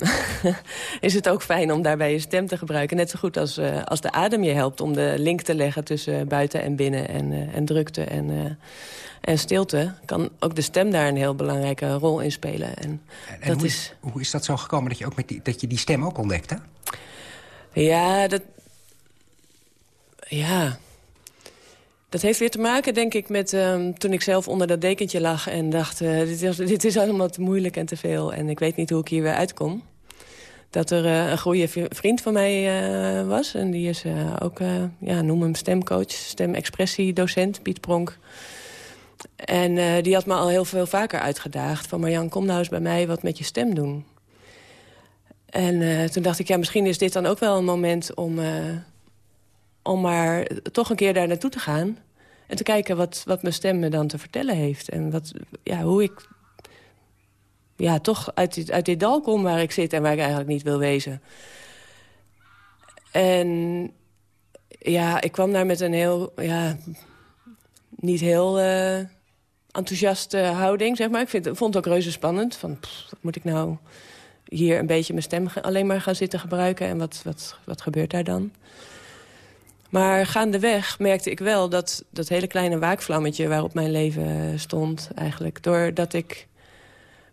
is het ook fijn om daarbij je stem te gebruiken. Net zo goed als, uh, als de adem je helpt om de link te leggen tussen buiten en binnen... en, uh, en drukte en, uh, en stilte, kan ook de stem daar een heel belangrijke rol in spelen. En, en dat hoe, is, hoe is dat zo gekomen dat je, ook met die, dat je die stem ook ontdekte? Ja, dat... Ja, dat heeft weer te maken, denk ik, met um, toen ik zelf onder dat dekentje lag... en dacht, uh, dit, is, dit is allemaal te moeilijk en te veel... en ik weet niet hoe ik hier weer uitkom. Dat er uh, een goede vriend van mij uh, was. En die is ook, ja, noem hem stemcoach, stemexpressiedocent, Piet Pronk. En die had me al heel veel vaker uitgedaagd... van Marjan, kom nou eens bij mij wat met je stem doen. En toen dacht ik, ja, misschien is dit dan ook wel een moment om om maar toch een keer daar naartoe te gaan... en te kijken wat, wat mijn stem me dan te vertellen heeft. En wat, ja, hoe ik ja, toch uit dit, uit dit dal kom waar ik zit... en waar ik eigenlijk niet wil wezen. En ja, ik kwam daar met een heel... Ja, niet heel uh, enthousiaste houding, zeg maar. Ik vind, vond het ook reuze spannend. Van, wat moet ik nou hier een beetje mijn stem alleen maar gaan zitten gebruiken... en wat, wat, wat gebeurt daar dan? Maar gaandeweg merkte ik wel dat dat hele kleine waakvlammetje... waarop mijn leven stond eigenlijk... doordat ik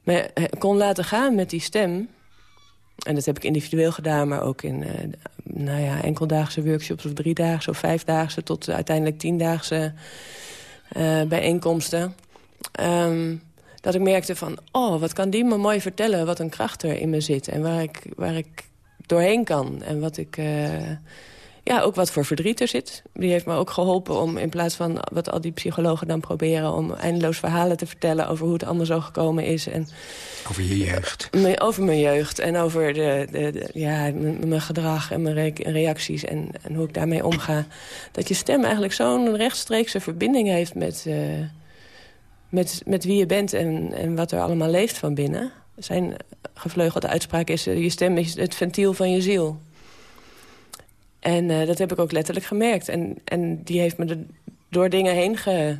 me eh, kon laten gaan met die stem... en dat heb ik individueel gedaan, maar ook in uh, nou ja, enkeldaagse workshops... of driedaagse of vijfdaagse tot uiteindelijk tiendaagse uh, bijeenkomsten... Um, dat ik merkte van, oh, wat kan die me mooi vertellen... wat een kracht er in me zit en waar ik, waar ik doorheen kan. En wat ik... ja, ook wat voor verdriet er zit. Die heeft me ook geholpen om in plaats van wat al die psychologen dan proberen... om eindeloos verhalen te vertellen over hoe het allemaal zo gekomen is. En, over je jeugd. Over mijn jeugd en over de, de, ja, mijn gedrag en mijn reacties en, en, hoe ik daarmee omga. Dat je stem eigenlijk zo'n rechtstreekse verbinding heeft met, uh, met, met wie je bent en, en wat er allemaal leeft van binnen. Zijn gevleugelde uitspraak is, uh, je stem is het ventiel van je ziel. En uh, dat heb ik ook letterlijk gemerkt. En, en die heeft me er door dingen heen ge,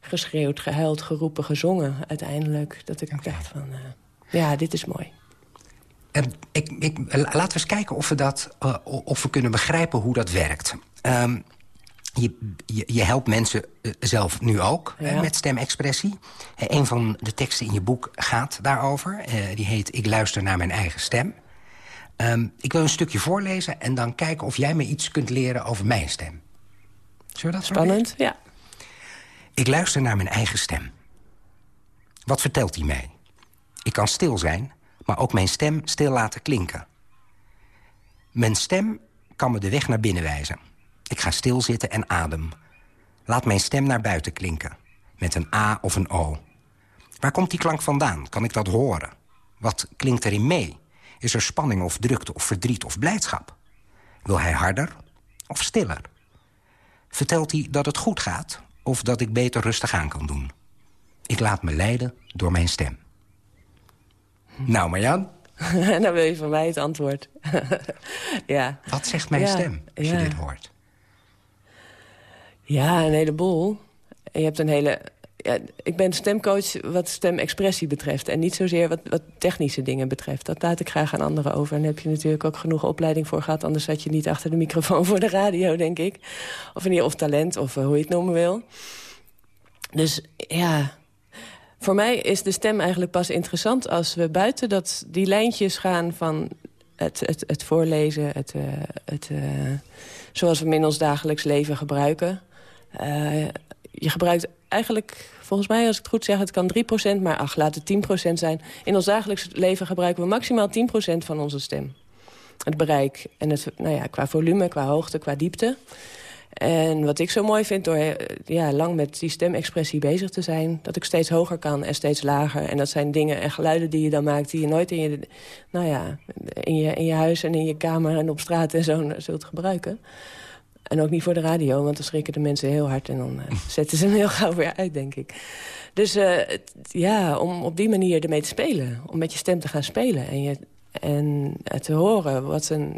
geschreeuwd, gehuild, geroepen, gezongen uiteindelijk. Dat ik okay. dacht van, uh, ja, dit is mooi. En ik, ik, laten we eens kijken of we, dat, uh, of we kunnen begrijpen hoe dat werkt. Um, je, je, je, helpt mensen zelf nu ook ja. met stemexpressie. een van de teksten in je boek gaat daarover. die heet Ik luister naar mijn eigen stem. Um, ik wil een stukje voorlezen en dan kijken of jij me iets kunt leren over mijn stem. Zullen we dat Spannend, ja. Ik luister naar mijn eigen stem. Wat vertelt hij mij? Ik kan stil zijn, maar ook mijn stem stil laten klinken. Mijn stem kan me de weg naar binnen wijzen. Ik ga stilzitten en adem. Laat mijn stem naar buiten klinken. Met een A of een O. Waar komt die klank vandaan? Kan ik dat horen? Wat klinkt erin mee? Is er spanning of drukte of verdriet of blijdschap? Wil hij harder of stiller? Vertelt hij dat het goed gaat of dat ik beter rustig aan kan doen? Ik laat me leiden door mijn stem. Nou, Marjan? Dan wil je van mij het antwoord. ja. Wat zegt mijn ja, stem als ja. je dit hoort? Ja, een heleboel. Je hebt een hele ja, ik ben stemcoach wat stemexpressie betreft. En niet zozeer wat, wat, technische dingen betreft. Dat laat ik graag aan anderen over. En daar heb je natuurlijk ook genoeg opleiding voor gehad. Anders zat je niet achter de microfoon voor de radio, denk ik. Of, in, of talent, of uh, hoe je het noemen wil. Dus ja, voor mij is de stem eigenlijk pas interessant... als we buiten dat, die lijntjes gaan van het, het, het voorlezen... Het, uh, het, uh, zoals we hem in ons dagelijks leven gebruiken. Je gebruikt eigenlijk, volgens mij, als ik het goed zeg... het kan 3%, maar ach, laat het 10% zijn. In ons dagelijks leven gebruiken we maximaal 10% van onze stem. Het bereik en het, nou ja, qua volume, qua hoogte, qua diepte. En wat ik zo mooi vind door eh, ja, lang met die stemexpressie bezig te zijn... dat ik steeds hoger kan en steeds lager. En dat zijn dingen en geluiden die je dan maakt... die je nooit in je, nou ja, in je, in je huis en in je kamer en op straat en zo zult gebruiken. En ook niet voor de radio, want dan schrikken de mensen heel hard... en dan uh, zetten ze hem heel gauw weer uit, denk ik. Dus uh, ja, om op die manier ermee te spelen. Om met je stem te gaan spelen. En, je, en te horen wat een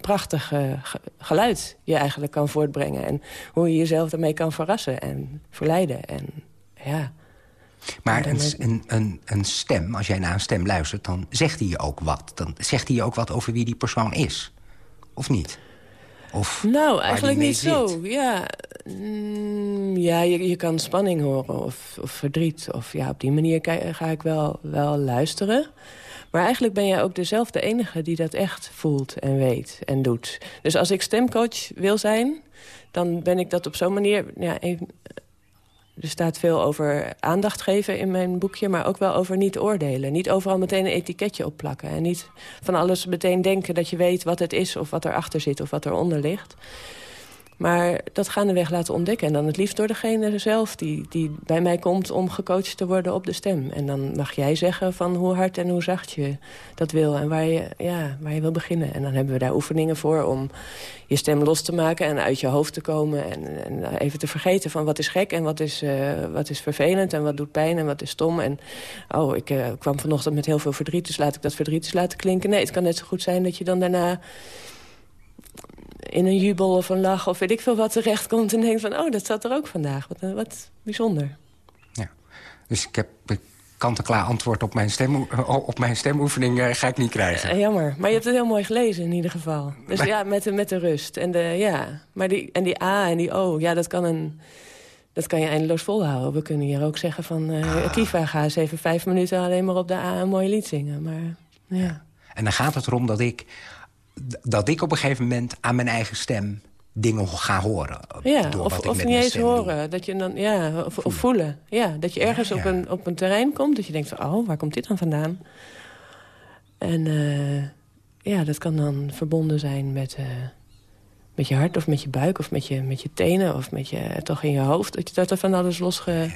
prachtig geluid je eigenlijk kan voortbrengen. En hoe je jezelf daarmee kan verrassen en verleiden. En ja... Maar een, een, een, een, stem, als jij naar een stem luistert... dan zegt hij je ook wat. Dan zegt hij je ook wat over wie die persoon is. Of niet? Of nou, eigenlijk niet zo. Ja, mm, ja je, je kan spanning horen of, of verdriet. Of, ja, op die manier ga ik wel, wel luisteren. Maar eigenlijk ben jij ook dezelfde enige die dat echt voelt en weet en doet. Dus als ik stemcoach wil zijn, dan ben ik dat op zo'n manier... Ja, even, er staat veel over aandacht geven in mijn boekje... maar ook wel over niet oordelen. Niet overal meteen een etiketje opplakken. En niet van alles meteen denken dat je weet wat het is... of wat erachter zit of wat eronder ligt. Maar dat gaandeweg laten ontdekken. En dan het liefst door degene zelf die, die bij mij komt om gecoacht te worden op de stem. En dan mag jij zeggen van hoe hard en hoe zacht je dat wil. En waar je, ja, waar je wil beginnen. En dan hebben we daar oefeningen voor om je stem los te maken en uit je hoofd te komen. En, en even te vergeten van wat is gek en wat is, uh, wat is vervelend en wat doet pijn en wat is stom. En oh, ik uh, kwam vanochtend met heel veel verdriet, dus laat ik dat verdriet eens laten klinken. Nee, het kan net zo goed zijn dat je dan daarna in een jubel of een lach of weet ik veel wat terechtkomt... en denkt van, oh, dat zat er ook vandaag. Wat, wat bijzonder. Ja, dus ik heb kant-en-klaar antwoord op mijn, stem, op mijn stemoefening uh, ga ik niet krijgen. Uh, jammer, maar je hebt het heel mooi gelezen in ieder geval. Dus ja, met de, met de rust. En, de, ja. maar die, en die A en die O, ja, dat kan, een, dat kan je eindeloos volhouden. We kunnen hier ook zeggen van... Uh, ah. Kiva, ga eens even vijf minuten alleen maar op de A een mooi lied zingen. Maar, ja. En dan gaat het erom dat ik dat ik op een gegeven moment aan mijn eigen stem dingen ga horen. Ja, door of, wat ik of met niet eens horen. Dat je dan, ja, of, voelen. voelen. Ja, dat je ergens Op, een, op een terrein komt. Dat je denkt van, oh, waar komt dit dan vandaan? En uh, ja, dat kan dan verbonden zijn met, uh, met je hart of met je buik... of met je, met je tenen of met je, toch in je hoofd. Dat je dat er van alles losge...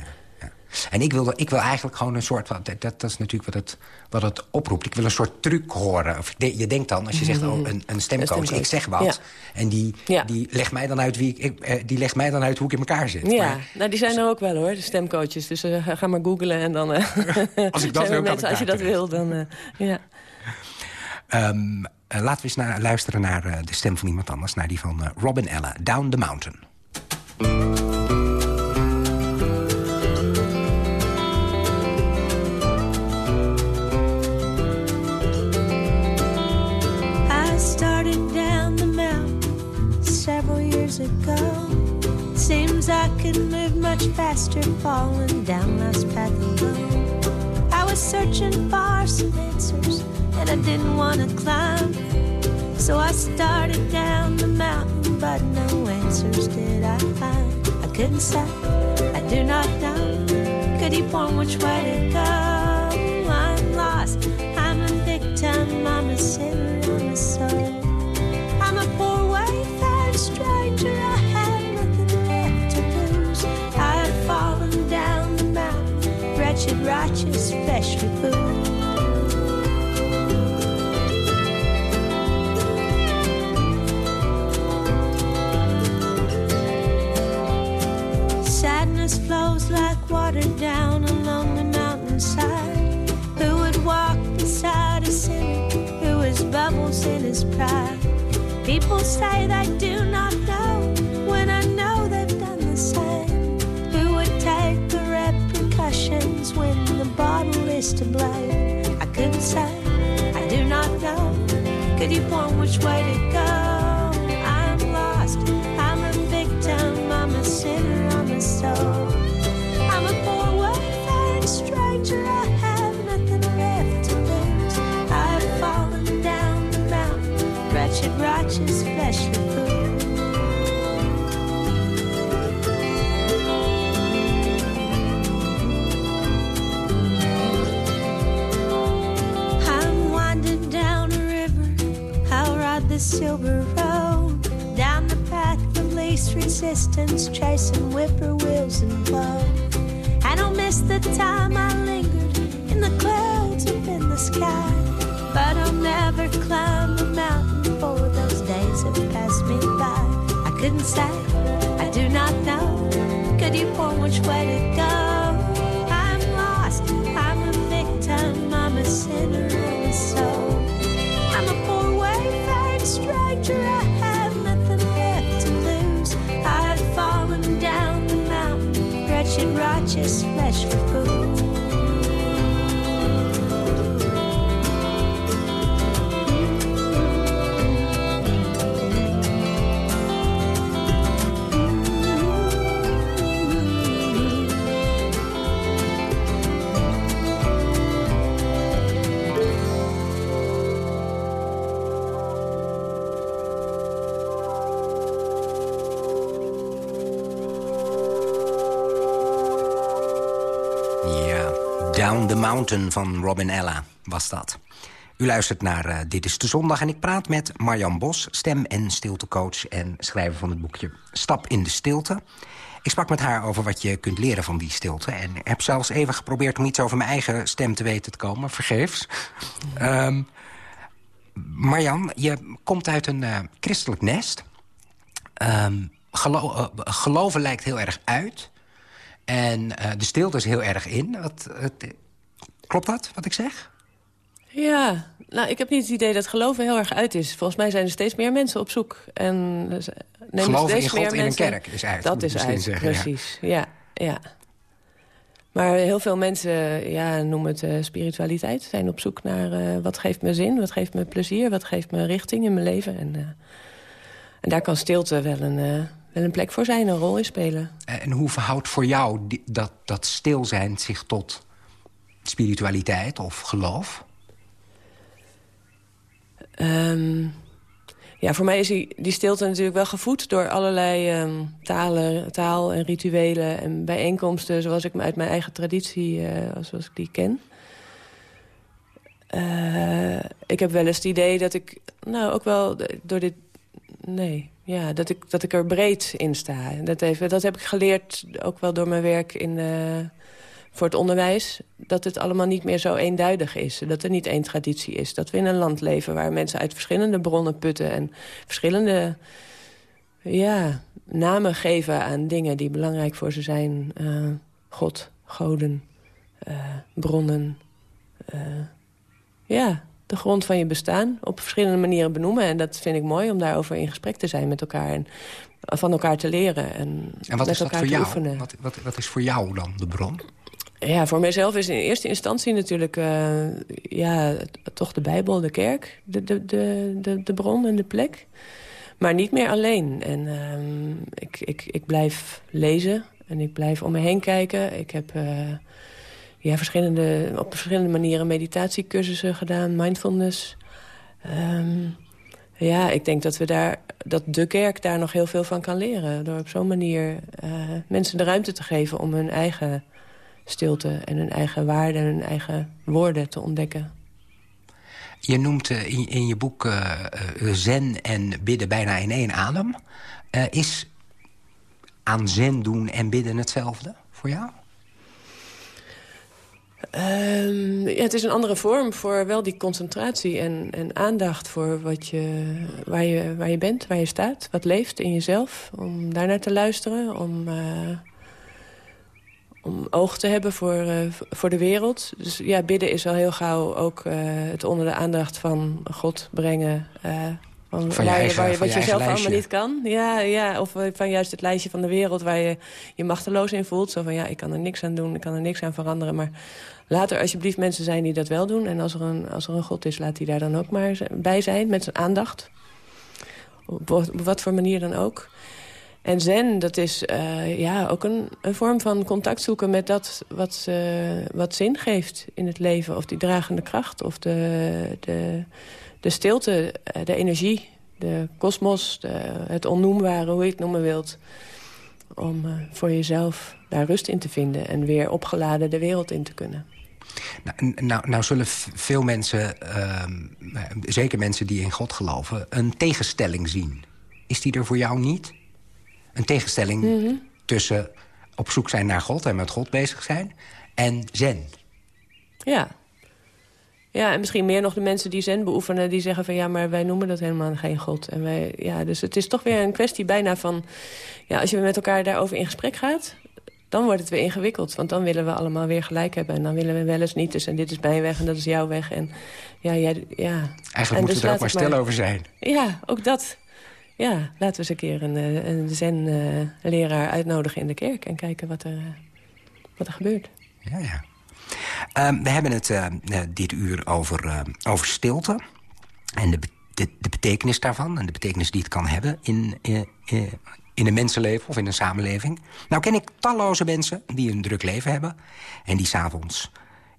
En ik wil, ik wil eigenlijk gewoon een soort... Dat, dat, is natuurlijk wat het, wat het oproept. Ik wil een soort truc horen. Of je denkt dan, als je zegt oh, een, een stemcoach, ik zeg wat... en die, die, legt mij dan uit wie ik, eh, die legt mij dan uit hoe ik in elkaar zit. Ja, nou, die zijn er ook wel hoor, de stemcoaches. Dus uh, ga maar googlen en dan... Uh, als ik dat wil, mensen, Als je dat wil, dan... ja. Um, laten we eens naar, luisteren naar de stem van iemand anders. Naar die van Robin Ella, Down the Mountain. Ago. Seems I could move much faster falling down life's path alone. I was searching for some answers and I didn't want to climb. So I started down the mountain, but no answers did I find. I couldn't say, I do not know. Could he point which way to go? I'm lost, I'm a victim, I'm a sinner, I'm a soul. Stranger, I had nothing left to lose. I had fallen down the mountain, wretched, righteous, fleshly fool. Sadness flows like water down along the mountainside. Who would walk beside a sinner who has bubbles in his pride? People say they do not know when I know they've done the same. Who would take the repercussions when the bottle is to blame? I couldn't say, I do not know. Could you point which way to go? Silver road, down the path of least resistance, chasing whippoorwills and blow. I don't miss the time I lingered in the clouds up in the sky. But I'll never climb a mountain, for those days have passed me by. I couldn't say, I do not know. Could you point which way to go? and rot your flesh for food. Down the Mountain van Robin Ella was dat. U luistert naar eh, Dit is de Zondag en ik praat met Marjan Bos... stem- en stiltecoach en schrijver van het boekje Stap in de Stilte. Ik sprak met haar over wat je kunt leren van die stilte... en heb zelfs even geprobeerd om iets over mijn eigen stem te weten te komen. Vergeefs. Ehm, Marjan, je komt uit een eh, christelijk nest. Ehm, eh, geloven lijkt heel erg uit... En eh, de stilte is heel erg in. Wat, het- klopt dat, wat ik zeg? Ja, nou, ik heb niet het idee dat geloven heel erg uit is. Volgens mij zijn er steeds meer mensen op zoek. En eh, nemen Geloven steeds in God meer in een kerk is uit, Dat is uit, zeggen, precies. Ja. ja, Maar heel veel mensen ja, noemen het eh, spiritualiteit. Zijn op zoek naar wat geeft me zin, wat geeft me plezier... wat geeft me richting in mijn leven. En, en daar kan stilte wel een, wel een plek voor zijn, een rol in spelen. En hoe verhoudt voor jou die- dat, dat stil zijn zich tot spiritualiteit of geloof? Ehm, ja, voor mij is die, die stilte natuurlijk wel gevoed door allerlei ehm, talen, taal en rituelen en bijeenkomsten... zoals ik me uit mijn eigen traditie, eh, zoals ik die ken. Eh, ik heb wel eens het idee dat ik, nou ook wel door dit... Nee, ja, dat ik, dat ik er breed in sta. Dat, even, dat heb ik geleerd, ook wel door mijn werk in, eh, voor het onderwijs... dat het allemaal niet meer zo eenduidig is. Dat er niet één traditie is. Dat we in een land leven waar mensen uit verschillende bronnen putten... en verschillende ja, namen geven aan dingen die belangrijk voor ze zijn. Eh, God, goden, eh, bronnen. ja, de grond van je bestaan op verschillende manieren benoemen. En dat vind ik mooi om daarover in gesprek te zijn met elkaar... en van elkaar te leren en, En wat met is dat elkaar voor te jou? oefenen. Wat, wat, wat is voor jou dan de bron? Ja, voor mijzelf is in eerste instantie natuurlijk eh, ja, toch de Bijbel, de kerk, de, de, de, de, de bron en de plek. Maar niet meer alleen. En ehm, ik, ik, ik blijf lezen en ik blijf om me heen kijken. Ik heb eh, ja, verschillende, op verschillende manieren meditatiecursussen gedaan, mindfulness. Ehm, ja, ik denk dat, we daar, dat de kerk daar nog heel veel van kan leren. Door op zo'n manier eh, mensen de ruimte te geven om hun eigen stilte en hun eigen waarden en hun eigen woorden te ontdekken. Je noemt eh, in, in je boek eh, zen en bidden bijna in één adem. Is aan zen doen en bidden hetzelfde voor jou? Ehm, het is een andere vorm voor wel die concentratie en, en aandacht voor wat je, waar, je, waar je bent, waar je staat, wat leeft in jezelf. Om daarnaar te luisteren, om, eh, om oog te hebben voor, eh, voor de wereld. Dus ja, bidden is al heel gauw ook eh, het onder de aandacht van God brengen. Van, Van je waar je, wat je zelf allemaal niet kan. Ja, ja, of eh, van juist het lijstje van de wereld waar je je machteloos in voelt. Zo van ja, ik kan er niks aan doen, ik kan er niks aan veranderen. Maar laat er alsjeblieft mensen zijn die dat wel doen. En als er een, als er een God is, laat hij daar dan ook maar bij zijn met zijn aandacht. Op wat voor manier dan ook. En zen, dat is eh, ja, ook een, vorm van contact zoeken met dat wat, wat zin geeft in het leven. Of die dragende kracht, of de, de, de stilte, eh, de energie, de kosmos, het onnoembare, hoe je het noemen wilt. Om eh, voor jezelf daar rust in te vinden en weer opgeladen de wereld in te kunnen. Nou, nou, nou zullen veel mensen, ehm, eh, zeker mensen die in God geloven... een tegenstelling zien. Is die er voor jou niet? Een tegenstelling Mhm. tussen op zoek zijn naar God... en met God bezig zijn, en zen. Ja. Ja, en misschien meer nog de mensen die zen beoefenen... die zeggen van ja, maar wij noemen dat helemaal geen God. En wij, ja, dus het is toch weer een kwestie bijna van... Ja, als je met elkaar daarover in gesprek gaat... dan wordt het weer ingewikkeld. Want dan willen we allemaal weer gelijk hebben. En dan willen we wel eens niet. Dus en dit is mijn weg en dat is jouw weg. En ja, jij, ja. Eigenlijk En moeten dus we er ook maar stil over zijn. Ja, ook dat. Ja, laten we eens een keer een, eh, een zen-leraar uitnodigen in de kerk... en kijken wat er, eh, wat er gebeurt. Ja, ja. Ehm, we hebben het eh, dit uur over, over stilte. En de, de, betekenis daarvan. En de betekenis die het kan hebben in, eh, in een mensenleven of in een samenleving. Nou ken ik talloze mensen die een druk leven hebben. En die s'avonds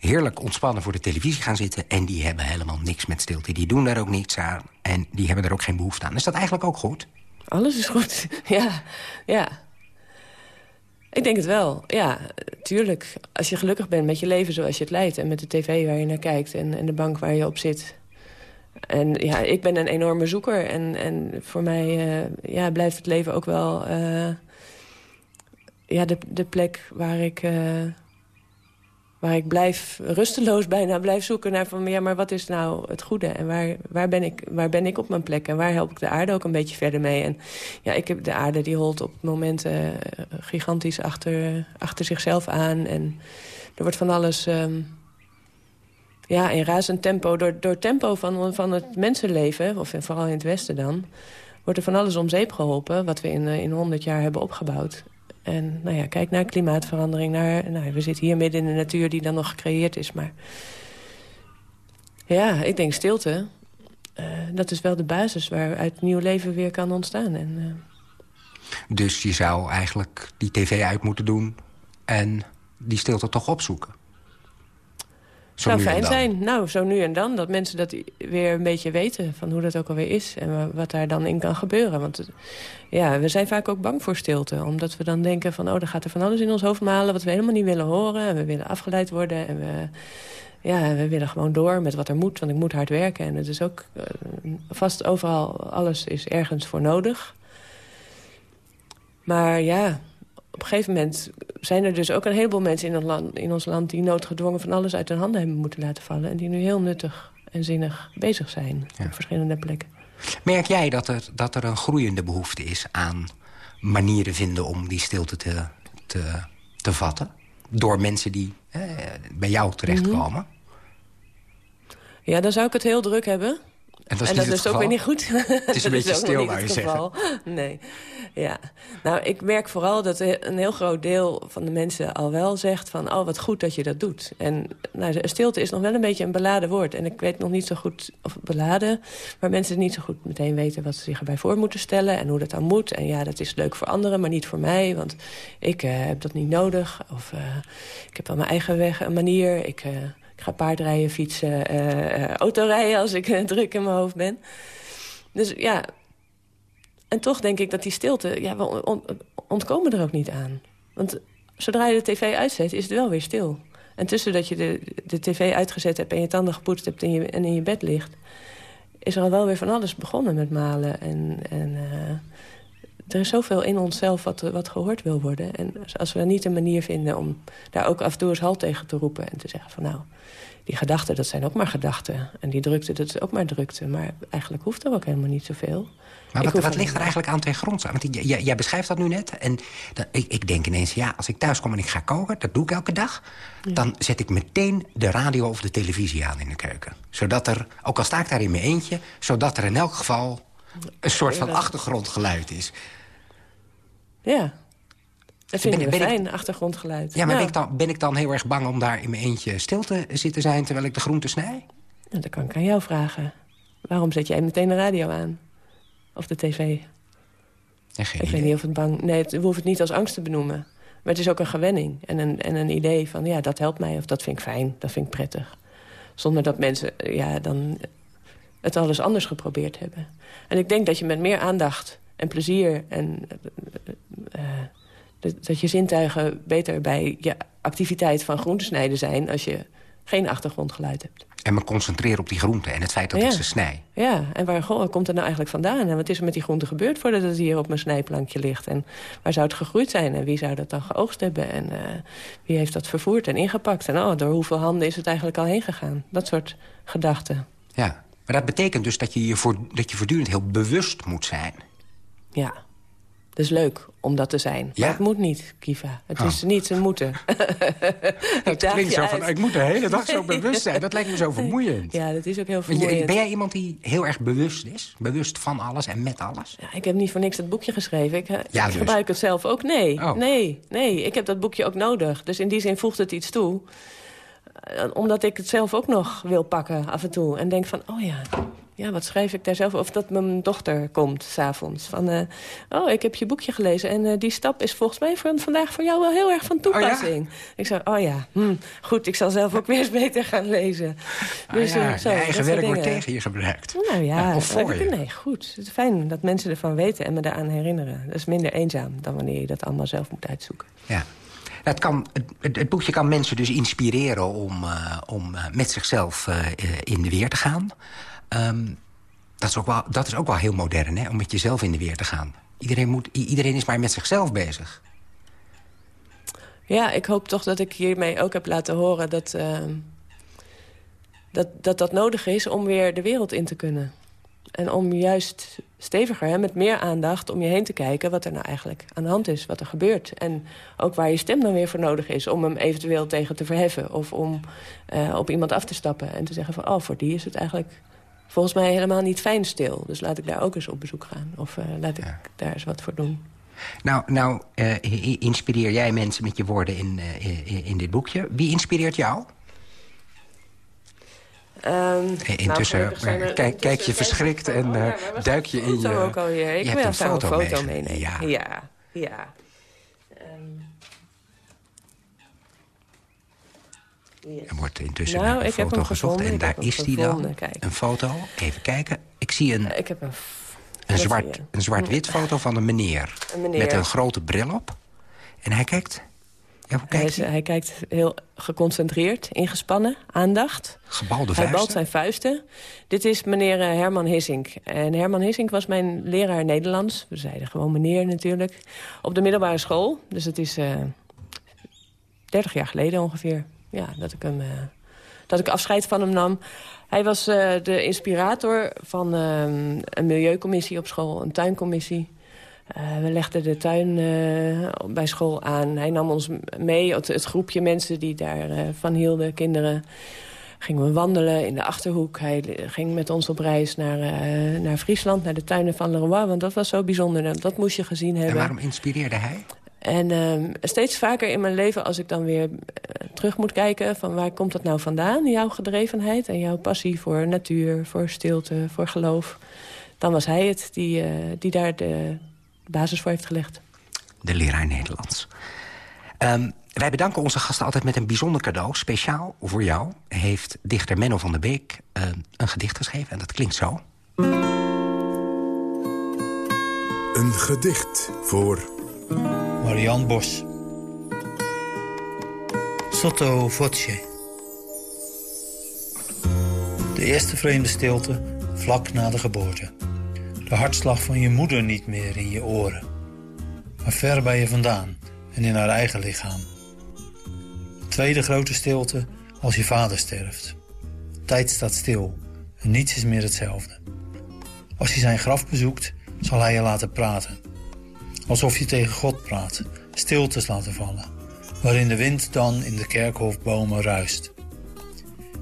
heerlijk ontspannen voor de televisie gaan zitten. En die hebben helemaal niks met stilte. Die doen daar ook niets aan. En die hebben er ook geen behoefte aan. Is dat eigenlijk ook goed? Alles is goed, ja, ja. Ik denk het wel, ja, tuurlijk. Als je gelukkig bent met je leven zoals je het leidt... en met de tv waar je naar kijkt en, en de bank waar je op zit... En ja, ik ben een enorme zoeker. En, en voor mij eh, ja, blijft het leven ook wel eh, ja, de, de plek waar ik, eh, waar ik blijf rusteloos bijna blijf zoeken naar van... ja, maar wat is nou het goede? En waar, waar, ben ik, waar ben ik op mijn plek? En waar help ik de aarde ook een beetje verder mee? En ja, ik heb de aarde die holt op momenten eh, gigantisch achter, achter zichzelf aan. En er wordt van alles... ehm, ja, in razend tempo, door, door tempo van, van het mensenleven... of vooral in het Westen dan... wordt er van alles om zeep geholpen... wat we in, eh, in 100 jaar hebben opgebouwd. En nou ja, kijk naar klimaatverandering. Naar, nou, we zitten hier midden in de natuur die dan nog gecreëerd is. Maar ja, ik denk stilte. eh, dat is wel de basis waaruit nieuw leven weer kan ontstaan. En, eh, Dus je zou eigenlijk die tv uit moeten doen... en die stilte toch opzoeken. Zo zou fijn dan. zijn. Nou, zo nu en dan. Dat mensen dat weer een beetje weten van hoe dat ook alweer is. En wa- wat daar dan in kan gebeuren. Want ja, we zijn vaak ook bang voor stilte. Omdat we dan denken van, oh, er gaat er van alles in ons hoofd malen... wat we helemaal niet willen horen. En we willen afgeleid worden. En we, ja, we willen gewoon door met wat er moet. Want ik moet hard werken. En het is ook eh, vast overal, alles is ergens voor nodig. Maar ja, op een gegeven moment zijn er dus ook een heleboel mensen in, land, in ons land... die noodgedwongen van alles uit hun handen hebben moeten laten vallen... en die nu heel nuttig en zinnig bezig zijn op verschillende plekken. Merk jij dat er, dat er een groeiende behoefte is aan manieren vinden... om die stilte te, te, te vatten? Door mensen die eh, bij jou terechtkomen? Mhm. Ja, dan zou ik het heel druk hebben. En dat is en niet dat het is ook weer niet goed. Het is een beetje stil, het je zeggen. geval. Nee, ja. Nou, ik merk vooral dat een heel groot deel van de mensen al wel zegt van... oh, wat goed dat je dat doet. En nou, stilte is nog wel een beetje een beladen woord. En ik weet nog niet zo goed, of beladen... maar mensen niet zo goed meteen weten wat ze zich erbij voor moeten stellen... en hoe dat dan moet. En ja, dat is leuk voor anderen, maar niet voor mij. Want ik eh, heb dat niet nodig. Of eh, ik heb wel mijn eigen weg, een manier. Ik... eh, ik ga paardrijden, fietsen, eh, eh, autorijden als ik eh, druk in mijn hoofd ben. Dus ja, en toch denk ik dat die stilte... Ja, we on- ontkomen er ook niet aan. Want zodra je de tv uitzet, is het wel weer stil. En tussen dat je de, de tv uitgezet hebt... en je tanden gepoetst hebt en, in je bed ligt... is er al wel weer van alles begonnen met malen. En, en er is zoveel in onszelf wat, wat gehoord wil worden. En als we niet een manier vinden om daar ook af en toe eens halt tegen te roepen... en te zeggen van nou, die gedachten, dat zijn ook maar gedachten. En die drukte, dat is ook maar drukte. Maar eigenlijk hoeft er ook helemaal niet zoveel. Maar wat, ligt er eigenlijk aan ten grondslag? Want jij beschrijft dat nu net. En dan, ik, ik denk ineens, ja, als ik thuis kom en ik ga koken... dat doe ik elke dag. Dan zet ik meteen de radio of de televisie aan in de keuken. Zodat er, ook al sta ik daar in mijn eentje... zodat er in elk geval een soort van achtergrondgeluid is. Ja, dat Ben- we ben ik- fijn, achtergrondgeluid. Ja, maar ben, ik dan, ben ik dan heel erg bang om daar in mijn eentje stil te zitten zijn... terwijl ik de groente snij? nou, dat kan ik aan jou vragen. Waarom zet jij meteen de radio aan? Of de tv? Ja, Ik idee. weet niet of het bang... Nee, het, we hoeven het niet als angst te benoemen. Maar het is ook een gewenning en een, en een idee van... ja, dat helpt mij of dat vind ik fijn, dat vind ik prettig. Zonder dat mensen ja, dan het alles anders geprobeerd hebben. En ik denk dat je met meer aandacht en plezier... en eh, eh, dat, je zintuigen beter bij je activiteit van groentesnijden zijn... als je geen achtergrondgeluid hebt. En me concentreren op die groenten en het feit dat Ja. ik ze snij. Ja, en waar goh, komt het nou eigenlijk vandaan? En wat is er met die groente gebeurd voordat het hier op mijn snijplankje ligt? En waar zou het gegroeid zijn? En wie zou dat dan geoogst hebben? En eh, wie heeft dat vervoerd en ingepakt? En oh, door hoeveel handen is het eigenlijk al heen gegaan? Dat soort gedachten. Ja. Maar dat betekent dus dat je, je voor, dat je voortdurend heel bewust moet zijn. Ja, het is leuk om dat te zijn. Ja? Maar het moet niet, Kiva. Het Oh. is niet een moeten. Het klinkt zo van, ik moet de hele dag zo bewust zijn. Dat lijkt me zo vermoeiend. Ja, dat is ook heel vermoeiend. Ben jij iemand die heel erg bewust is? Bewust van alles en met alles? Ja, ik heb niet voor niks dat boekje geschreven. Ik, eh, Ja, ik gebruik het zelf ook. Nee, Oh. nee, nee. Ik heb dat boekje ook nodig. Dus in die zin voegt het iets toe. Eh, Omdat ik het zelf ook nog wil pakken af en toe. En denk van, oh ja, ja wat schrijf ik daar zelf? Of dat mijn dochter komt s'avonds. Van, eh, oh, ik heb je boekje gelezen. En eh, die stap is volgens mij voor, vandaag voor jou wel heel erg van toepassing. Ik zei, oh ja, hm, goed, ik zal zelf ook weer eens beter gaan lezen. Dus, Ah ja, eh, zo, je eigen werk wordt tegen je gebruikt. Nou ja, of voor je. nee, goed. Het is fijn dat mensen ervan weten en me daaraan herinneren. Dat is minder eenzaam dan wanneer je dat allemaal zelf moet uitzoeken. Ja. Het, kan, het, boekje kan mensen dus inspireren om, om met zichzelf in de weer te gaan. Ehm, dat, is ook wel, dat is ook wel heel modern, hè, om met jezelf in de weer te gaan. Iedereen, moet, iedereen is maar met zichzelf bezig. Ja, ik hoop toch dat ik hiermee ook heb laten horen dat, ehm, dat, dat dat nodig is om weer de wereld in te kunnen. En om juist steviger, hè, met meer aandacht om je heen te kijken... wat er nou eigenlijk aan de hand is, wat er gebeurt. En ook waar je stem dan weer voor nodig is... om hem eventueel tegen te verheffen. Of om eh, op iemand af te stappen en te zeggen van... oh, voor die is het eigenlijk volgens mij helemaal niet fijn stil. Dus laat ik daar ook eens op bezoek gaan. Of eh, laat ik daar eens wat voor doen. Nou, nou eh, inspireer jij mensen met je woorden in, eh, in, dit boekje. Wie inspireert jou? Ehm, intussen, zijn er- kijk- kijk je verschrikt en, Oh, ja, duik je in je- ook alweer. Ik je wil een foto foto meenemen. ja. ja. ja. Er wordt intussen Nou, naar een ik heb foto hem gezocht. gevonden, En daar is die dan. kijk. Een foto. Even kijken. Ik zie een, Ik heb een, een, zwart, een zwart-wit foto van een meneer. Een meneer. Met een grote bril op. En hij kijkt... Ja, hoe Hij, kijkt hij? hij kijkt heel geconcentreerd, ingespannen, aandacht. Gebalde Hij vuisten. balt zijn vuisten. Dit is meneer eh, Herman Hissink. En Herman Hissink was mijn leraar Nederlands. We zeiden gewoon meneer natuurlijk. Op de middelbare school. Dus het is eh 30 jaar geleden ongeveer. Ja, dat ik, hem, eh, dat ik afscheid van hem nam. Hij was eh, de inspirator van eh, een milieucommissie op school. Een tuincommissie. Eh, we legden de tuin bij school aan. Hij nam ons mee, het, het groepje mensen die daarvan van hielden, kinderen. Gingen we wandelen in de Achterhoek. Hij ging met ons op reis naar, naar Friesland, naar de tuinen van Leroy. Want dat was zo bijzonder, dat, dat moest je gezien hebben. En waarom inspireerde hij? En ehm, steeds vaker in mijn leven, als ik dan weer eh, terug moet kijken... van waar komt dat nou vandaan, jouw gedrevenheid... en jouw passie voor natuur, voor stilte, voor geloof... dan was hij het die, eh, die daar de basis voor heeft gelegd. De leraar Nederlands. Ehm, wij bedanken onze gasten altijd met een bijzonder cadeau. Speciaal voor jou heeft dichter Menno van der Beek eh, een gedicht geschreven. En dat klinkt zo. Een gedicht voor Marianne Bos. Sotto voce. De eerste vreemde stilte vlak na de geboorte. De hartslag van je moeder niet meer in je oren. Maar ver bij je vandaan en in haar eigen lichaam. Tweede grote stilte als je vader sterft. Tijd staat stil en niets is meer hetzelfde. Als je zijn graf bezoekt, zal hij je laten praten. Alsof je tegen God praat, stiltes laten vallen. Waarin de wind dan in de kerkhofbomen ruist.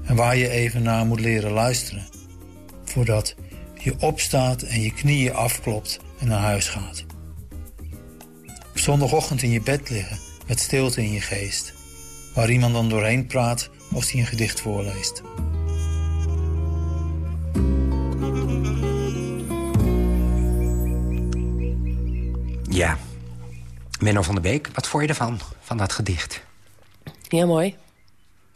En waar je even naar moet leren luisteren. Voordat je opstaat en je knieën afklopt en naar huis gaat. Op zondagochtend in je bed liggen met stilte in je geest. Waar iemand dan doorheen praat als hij een gedicht voorleest. Ja. Menno van der Beek, wat vond je ervan, van dat gedicht? Ja, mooi.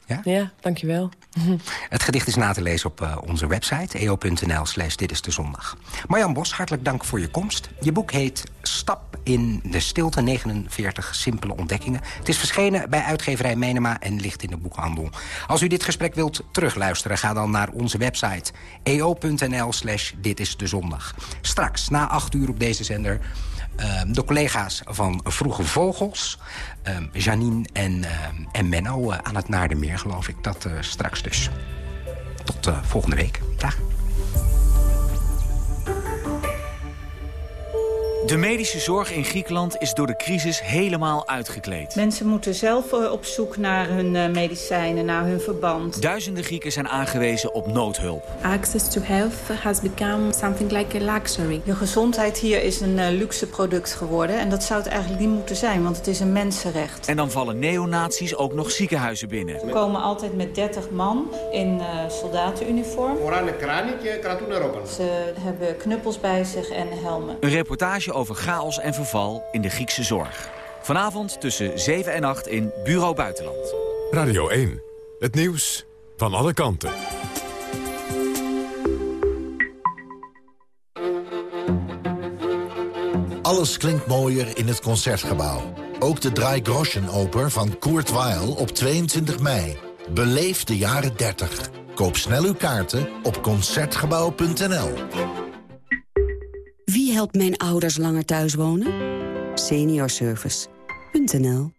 Ja? Ja, dankjewel. Het gedicht is na te lezen op uh, onze website, eo.nl slash dit is de zondag. Marjan Bos, hartelijk dank voor je komst. Je boek heet Stap in de stilte, 49 simpele ontdekkingen. Het is verschenen bij uitgeverij Menema en ligt in de boekhandel. Als u dit gesprek wilt terugluisteren, ga dan naar onze website eo.nl slash dit is de zondag. Straks, na acht uur op deze zender... Uh, de collega's van Vroege Vogels, uh, Janine en, uh, en Menno uh, aan het Naardenmeer, geloof ik. Dat uh, straks dus. Tot uh, volgende week. Dag. De medische zorg in Griekenland is door de crisis helemaal uitgekleed. Mensen moeten zelf op zoek naar hun medicijnen, naar hun verband. Duizenden Grieken zijn aangewezen op noodhulp. Access to health has become something like a luxury. De gezondheid hier is een luxe product geworden. En dat zou het eigenlijk niet moeten zijn, want het is een mensenrecht. En dan vallen neonazies ook nog ziekenhuizen binnen. We komen altijd met 30 man in uh, soldatenuniform. Ze hebben knuppels bij zich en helmen. Een reportage over chaos en verval in de Griekse zorg. Vanavond tussen 7 en 8 in Bureau Buitenland. Radio 1. Het nieuws van alle kanten. Alles klinkt mooier in het Concertgebouw. Ook de Drei Groschen Oper van Kurt Weill op 22 mei. Beleef de jaren 30. Koop snel uw kaarten op Concertgebouw.nl. Mijn ouders langer thuis wonen? Seniorservice.nl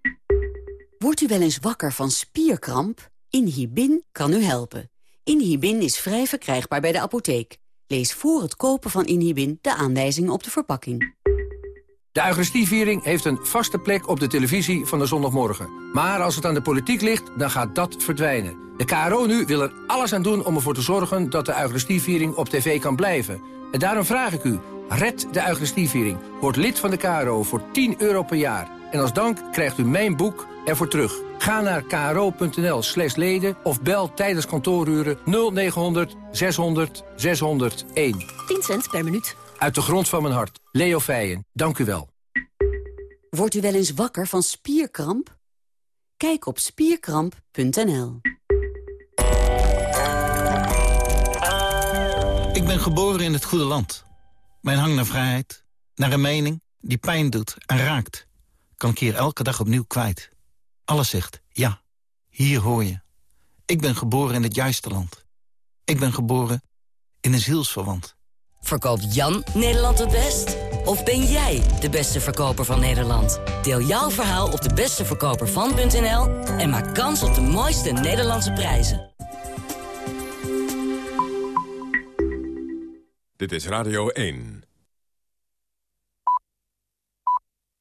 Wordt u wel eens wakker van spierkramp? Inhibin kan u helpen. Inhibin is vrij verkrijgbaar bij de apotheek. Lees voor het kopen van Inhibin de aanwijzingen op de verpakking. De Eucharistieviering heeft een vaste plek op de televisie van de zondagmorgen. Maar als het aan de politiek ligt, dan gaat dat verdwijnen. De KRO nu wil er alles aan doen om ervoor te zorgen dat de Eucharistieviering op tv kan blijven. En daarom vraag ik u, red de Eucharistieviering. Word lid van de KRO voor 10 euro per jaar. En als dank krijgt u mijn boek ervoor terug. Ga naar kro.nl slash leden of bel tijdens kantooruren 0900 600 601. 10 cent per minuut. Uit de grond van mijn hart. Leo Feijen, dank u wel. Wordt u wel eens wakker van spierkramp? Kijk op spierkramp.nl. Ik ben geboren in het goede land. Mijn hang naar vrijheid, naar een mening die pijn doet en raakt... kan ik hier elke dag opnieuw kwijt. Alles zegt, ja, hier hoor je. Ik ben geboren in het juiste land. Ik ben geboren in een zielsverwant. Verkoopt Jan Nederland het best? Of ben jij de beste verkoper van Nederland? Deel jouw verhaal op de besteverkopervan.nl... en maak kans op de mooiste Nederlandse prijzen. Dit is Radio 1.